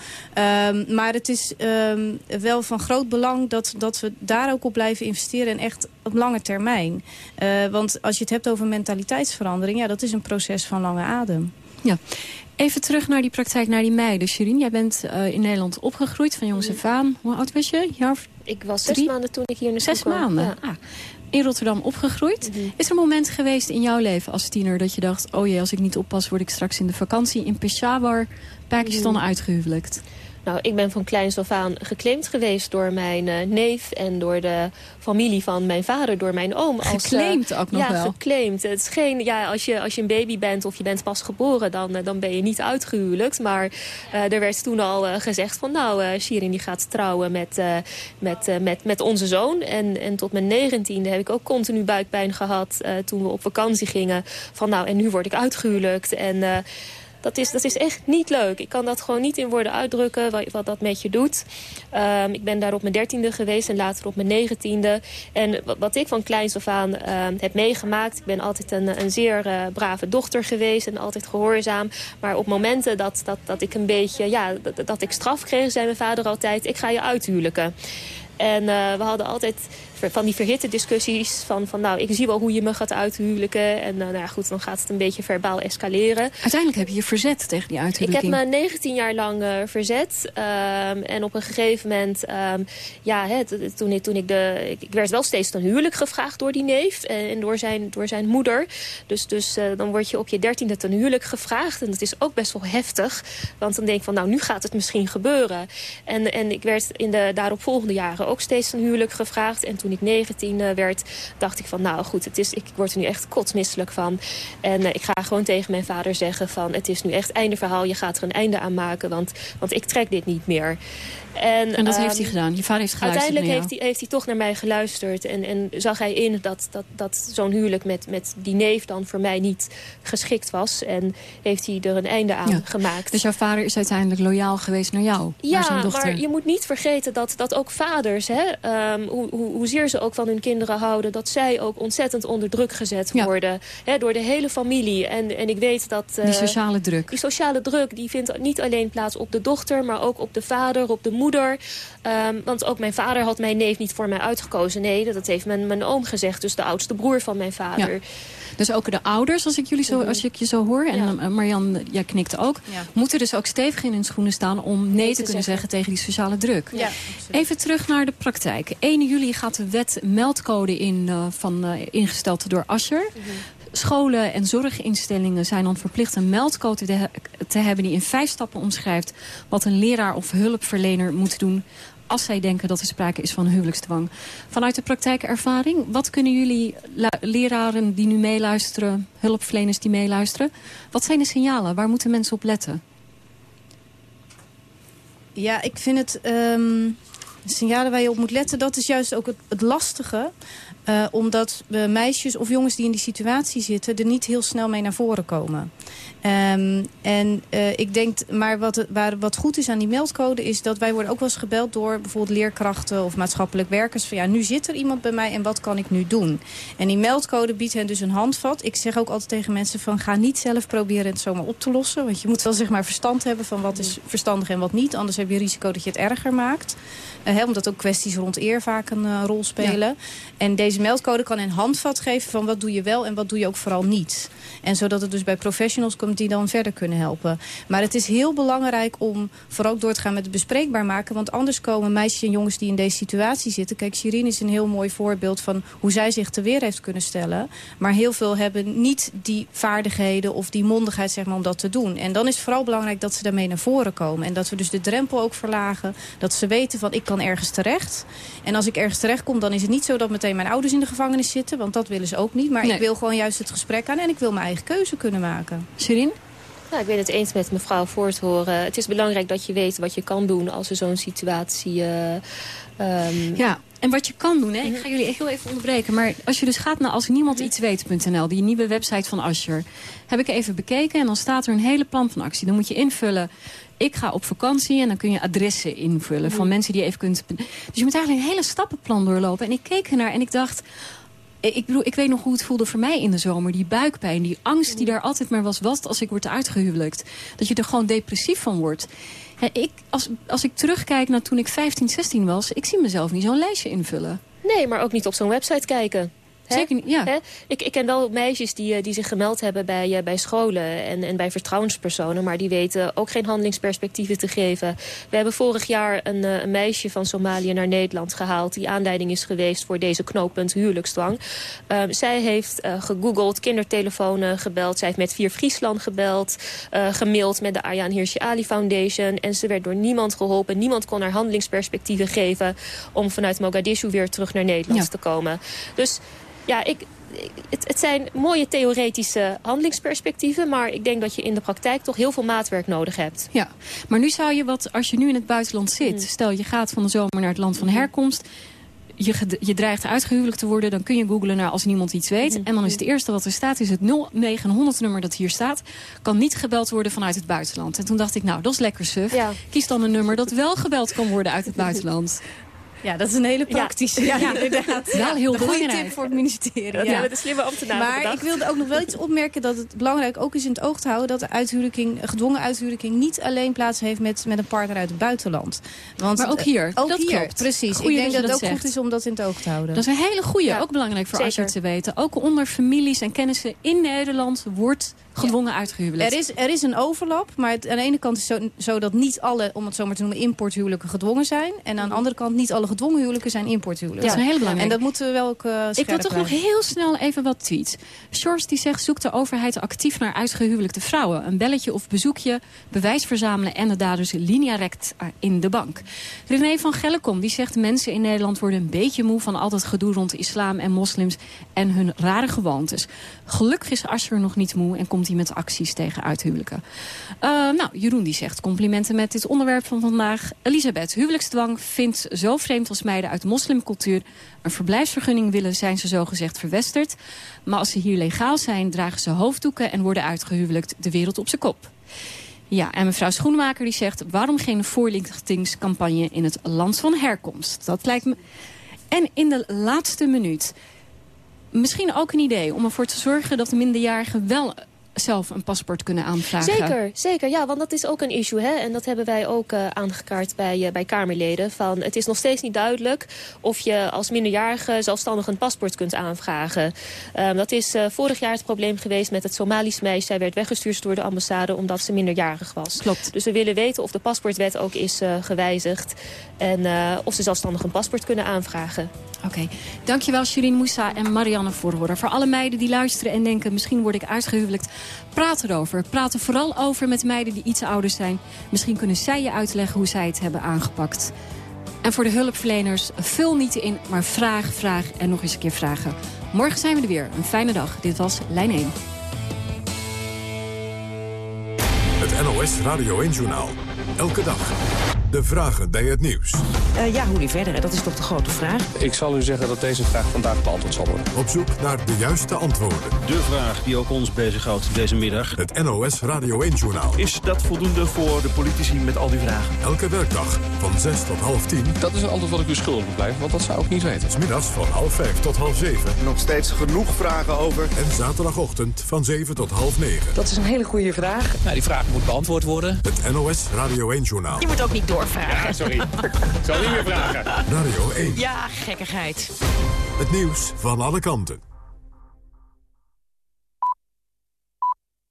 Um, maar het is um, wel van groot belang dat, dat we daar ook op blijven investeren. En echt op lange termijn. Uh, want als je het hebt over mentaliteitsverandering... ja, dat is een proces van lange adem. Ja. Even terug naar die praktijk, naar die meiden. Shirin, jij bent uh, in Nederland opgegroeid van jongs af aan. Hoe oud was je? Jaar ik was zes maanden toen ik hier naartoe Zes kwam. maanden? Ja. Ah. In Rotterdam opgegroeid. Mm -hmm. Is er een moment geweest in jouw leven als tiener... dat je dacht, oh jee, als ik niet oppas... word ik straks in de vakantie in Peshawar, Pakistan, mm -hmm. uitgehuwelijkt? Nou, ik ben van kleins af aan geclaimd geweest door mijn uh, neef en door de familie van mijn vader, door mijn oom. Als, geclaimd ook nog ja, wel? Ja, geclaimd. Het is geen, ja, als, je, als je een baby bent of je bent pas geboren, dan, dan ben je niet uitgehuwelijkt. Maar er werd toen al gezegd van nou, Shirin die gaat trouwen met, met, met, met onze zoon. En, en tot mijn negentiende heb ik ook continu buikpijn gehad toen we op vakantie gingen. Van nou, en nu word ik uitgehuwelijkt. En dat is, dat is echt niet leuk. Ik kan dat gewoon niet in woorden uitdrukken wat, wat dat met je doet. Um, ik ben daar op mijn dertiende geweest en later op mijn negentiende. En wat, ik van kleins af aan uh, heb meegemaakt... ik ben altijd een, een zeer uh, brave dochter geweest en altijd gehoorzaam. Maar op momenten dat, dat, dat ik een beetje... Ja, dat, dat ik straf kreeg, zei mijn vader altijd... ik ga je uithuwelijken. En uh, we hadden altijd van die verhitte discussies van, van nou, ik zie wel hoe je me gaat uithuwelijken. En uh, nou ja, goed, dan gaat het een beetje verbaal escaleren. Uiteindelijk heb je je verzet tegen die uithuwelijking. Ik heb me 19 jaar lang uh, verzet. Um, en op een gegeven moment, um, ja, hè, toen, ik, toen ik de... Ik, ik werd wel steeds ten huwelijk gevraagd door die neef en door zijn, door zijn moeder. Dus, dus dan word je op je dertiende ten huwelijk gevraagd. En dat is ook best wel heftig. Want dan denk ik van, nou, nu gaat het misschien gebeuren. En, en ik werd in de daaropvolgende jaren ook steeds ten huwelijk gevraagd. En toen toen ik 19 werd, dacht ik van nou goed, het is, ik word er nu echt kotsmisselijk van. En uh, ik ga gewoon tegen mijn vader zeggen van het is nu echt einde verhaal. Je gaat er een einde aan maken, want, want ik trek dit niet meer. En, en dat um, heeft hij gedaan? Je vader heeft geluisterd Uiteindelijk heeft hij, heeft hij toch naar mij geluisterd. En, en zag hij in dat, dat, dat zo'n huwelijk met, met die neef dan voor mij niet geschikt was. En heeft hij er een einde aan ja. gemaakt. Dus jouw vader is uiteindelijk loyaal geweest naar jou? Ja, naar zijn dochter. maar je moet niet vergeten dat, dat ook vaders, hè, um, hoe, hoe, hoezeer ze ook van hun kinderen houden... dat zij ook ontzettend onder druk gezet ja. worden. Hè, door de hele familie. En, en ik weet dat... Uh, die sociale druk. Die sociale druk die vindt niet alleen plaats op de dochter... maar ook op de vader, op de moeder. Um, want ook mijn vader had mijn neef niet voor mij uitgekozen. Nee, dat heeft mijn, mijn oom gezegd. Dus de oudste broer van mijn vader. Ja. Dus ook de ouders, als ik, jullie zo, als ik je zo hoor, en ja. Marian, jij knikt ook... Ja. moeten dus ook stevig in hun schoenen staan om nee, nee te, te kunnen zeggen. zeggen tegen die sociale druk. Ja, Even terug naar de praktijk. 1 juli gaat de wet meldcode in, uh, van, uh, ingesteld door Ascher. Mm -hmm. Scholen en zorginstellingen zijn dan verplicht een meldcode te, hebben... die in vijf stappen omschrijft wat een leraar of hulpverlener moet doen als zij denken dat er sprake is van huwelijksdwang. Vanuit de praktijkervaring, wat kunnen jullie leraren die nu meeluisteren... hulpverleners die meeluisteren, wat zijn de signalen? Waar moeten mensen op letten? Ja, ik vind het... Um, signalen waar je op moet letten, dat is juist ook het lastige... Uh, omdat uh, meisjes of jongens die in die situatie zitten... er niet heel snel mee naar voren komen. Um, en uh, ik denk, maar wat, waar, wat goed is aan die meldcode... is dat wij worden ook wel eens gebeld door bijvoorbeeld leerkrachten... of maatschappelijk werkers. Van ja, nu zit er iemand bij mij en wat kan ik nu doen? En die meldcode biedt hen dus een handvat. Ik zeg ook altijd tegen mensen van... ga niet zelf proberen het zomaar op te lossen. Want je moet wel zeg maar verstand hebben van wat is verstandig en wat niet. Anders heb je risico dat je het erger maakt. He, omdat ook kwesties rond eer vaak een rol spelen. Ja. En deze meldcode kan een handvat geven van wat doe je wel en wat doe je ook vooral niet. En zodat het dus bij professionals komt die dan verder kunnen helpen. Maar het is heel belangrijk om vooral door te gaan met het bespreekbaar maken. Want anders komen meisjes en jongens die in deze situatie zitten. Kijk, Shirin is een heel mooi voorbeeld van hoe zij zich te weer heeft kunnen stellen. Maar heel veel hebben niet die vaardigheden of die mondigheid zeg maar, om dat te doen. En dan is het vooral belangrijk dat ze daarmee naar voren komen. En dat we dus de drempel ook verlagen. Dat ze weten van ik kan ergens terecht. En als ik ergens terecht kom, dan is het niet zo dat meteen mijn ouders in de gevangenis zitten. Want dat willen ze ook niet. Maar nee. ik wil gewoon juist het gesprek aan en ik wil mijn eigen keuze kunnen maken. Shirin? Nou, ik ben het eens met mevrouw Voorthoren. Het is belangrijk dat je weet wat je kan doen als er zo'n situatie... Uh, um... Ja, en wat je kan doen, hè? ik ga jullie heel even onderbreken... maar als je dus gaat naar alsniemandietsweet.nl... die nieuwe website van Asher, heb ik even bekeken... en dan staat er een hele plan van actie. Dan moet je invullen ik ga op vakantie en dan kun je adressen invullen van mensen die je even kunt... Dus je moet eigenlijk een hele stappenplan doorlopen. En ik keek ernaar en ik dacht... Ik bedoel, ik weet nog hoe het voelde voor mij in de zomer. Die buikpijn, die angst die daar altijd maar was. Wat als ik word uitgehuwelijkt? Dat je er gewoon depressief van wordt. Ik, als, als ik terugkijk naar toen ik 15, 16 was... ik zie mezelf niet zo'n lijstje invullen. Nee, maar ook niet op zo'n website kijken. Zeker niet, ja. Hè? Ik, ik ken wel meisjes die, die zich gemeld hebben bij, uh, bij scholen en, en bij vertrouwenspersonen... maar die weten ook geen handelingsperspectieven te geven. We hebben vorig jaar een, uh, een meisje van Somalië naar Nederland gehaald... die aanleiding is geweest voor deze knooppunt huwelijksdwang. Uh, zij heeft gegoogeld, kindertelefonen gebeld. Zij heeft met Vier Friesland gebeld, gemaild met de Ayaan Hirsi Ali Foundation... en ze werd door niemand geholpen. Niemand kon haar handelingsperspectieven geven... om vanuit Mogadishu weer terug naar Nederland ja. te komen. Dus ja, ik, het, het, zijn mooie theoretische handelingsperspectieven... maar ik denk dat je in de praktijk toch heel veel maatwerk nodig hebt. Ja, maar nu zou je wat, als je nu in het buitenland zit... Mm. stel je gaat van de zomer naar het land van herkomst... Je, je dreigt uitgehuwelijk te worden, dan kun je googlen naar als niemand iets weet. Mm. En dan is het eerste wat er staat, is het 0900 nummer dat hier staat. Kan niet gebeld worden vanuit het buitenland. En toen dacht ik, nou, dat is lekker suf. Ja. Kies dan een nummer dat wel gebeld kan worden uit het buitenland. (laughs) Ja, dat is een hele praktische. Ja, (laughs) ja, inderdaad. Wel heel goede tip voor het ministerie. Dat ja. hebben de slimme ambtenaren Maar bedacht. ik wilde ook nog wel iets opmerken dat het belangrijk ook is in het oog te houden... dat de uithuwelijking, gedwongen uithuwelijking niet alleen plaats heeft met, met een partner uit het buitenland. Want, maar ook hier. Ook dat hier, klopt. precies. Goeie ik denk dat, dat het ook zegt. goed is om dat in het oog te houden. Dat is een hele goede. Ja. Ook belangrijk voor Asher te weten. Ook onder families en kennissen in Nederland wordt gedwongen uitgehuwelijkt. Er is, er is een overlap, maar het, aan de ene kant is het zo, zo, dat niet alle, om het zo maar te noemen, importhuwelijken gedwongen zijn. En aan de andere kant niet alle gedwongen huwelijken zijn importhuwelijken. Dat is een hele belangrijke. En dat moeten we wel ook uh, Ik wil toch nog heel snel even wat tweets. Shores die zegt, zoekt de overheid actief naar uitgehuwelijkte vrouwen. Een belletje of bezoekje, bewijs verzamelen en de daders linea rect in de bank. René van Gellekom die zegt, mensen in Nederland worden een beetje moe van al dat gedoe rond islam en moslims en hun rare gewoontes. Gelukkig is Asher nog niet moe en komt hij met acties tegen uithuwelijken. Uh, nou, Jeroen die zegt complimenten met dit onderwerp van vandaag. Elisabeth, huwelijksdwang vindt zo vreemd als meiden uit moslimcultuur. Een verblijfsvergunning willen zijn ze zogezegd verwesterd. Maar als ze hier legaal zijn, dragen ze hoofddoeken en worden uitgehuwelijkt de wereld op zijn kop. Ja, en mevrouw Schoenmaker die zegt... waarom geen voorlichtingscampagne in het land van herkomst? Dat lijkt me... En in de laatste minuut... misschien ook een idee om ervoor te zorgen dat de minderjarigen wel zelf een paspoort kunnen aanvragen. Zeker, zeker. Ja, want dat is ook een issue. Hè? En dat hebben wij ook uh, aangekaart bij, uh, bij Kamerleden. Van, het is nog steeds niet duidelijk of je als minderjarige zelfstandig een paspoort kunt aanvragen. Um, dat is uh, vorig jaar het probleem geweest met het Somalisch meisje. Zij werd weggestuurd door de ambassade omdat ze minderjarig was. Klopt. Dus we willen weten of de paspoortwet ook is gewijzigd. En of ze zelfstandig een paspoort kunnen aanvragen. Oké, okay. dankjewel Shirin Moussa en Marianne Voorhoorder. Voor alle meiden die luisteren en denken... misschien word ik uitgehuwelijkt, praat erover. Praat er vooral over met meiden die iets ouder zijn. Misschien kunnen zij je uitleggen hoe zij het hebben aangepakt. En voor de hulpverleners, vul niet in, maar vraag, vraag en nog eens een keer vragen. Morgen zijn we er weer. Een fijne dag. Dit was Lijn 1. Het NOS Radio 1-journaal. Elke dag. De vragen bij het nieuws. Eh, ja, hoe nu verder? Dat is toch de grote vraag. Ik zal u zeggen dat deze vraag vandaag beantwoord zal worden. Op zoek naar de juiste antwoorden. De vraag die ook ons bezighoudt deze middag. Het NOS Radio 1-journaal. Is dat voldoende voor de politici met al die vragen? Elke werkdag van 6 tot half 10. Dat is een antwoord wat ik u schuldig moet blijven, want dat zou ik niet weten. Smiddags van half 5 tot half 7. Nog steeds genoeg vragen over. En zaterdagochtend van 7 tot half 9. Dat is een hele goede vraag. Nou, die vraag moet beantwoord worden. Het NOS Radio 1-journaal. Je moet ook niet doorvragen. Ja, sorry. ik zal niet meer vragen. Radio 1. Ja, gekkigheid. Het nieuws van alle kanten.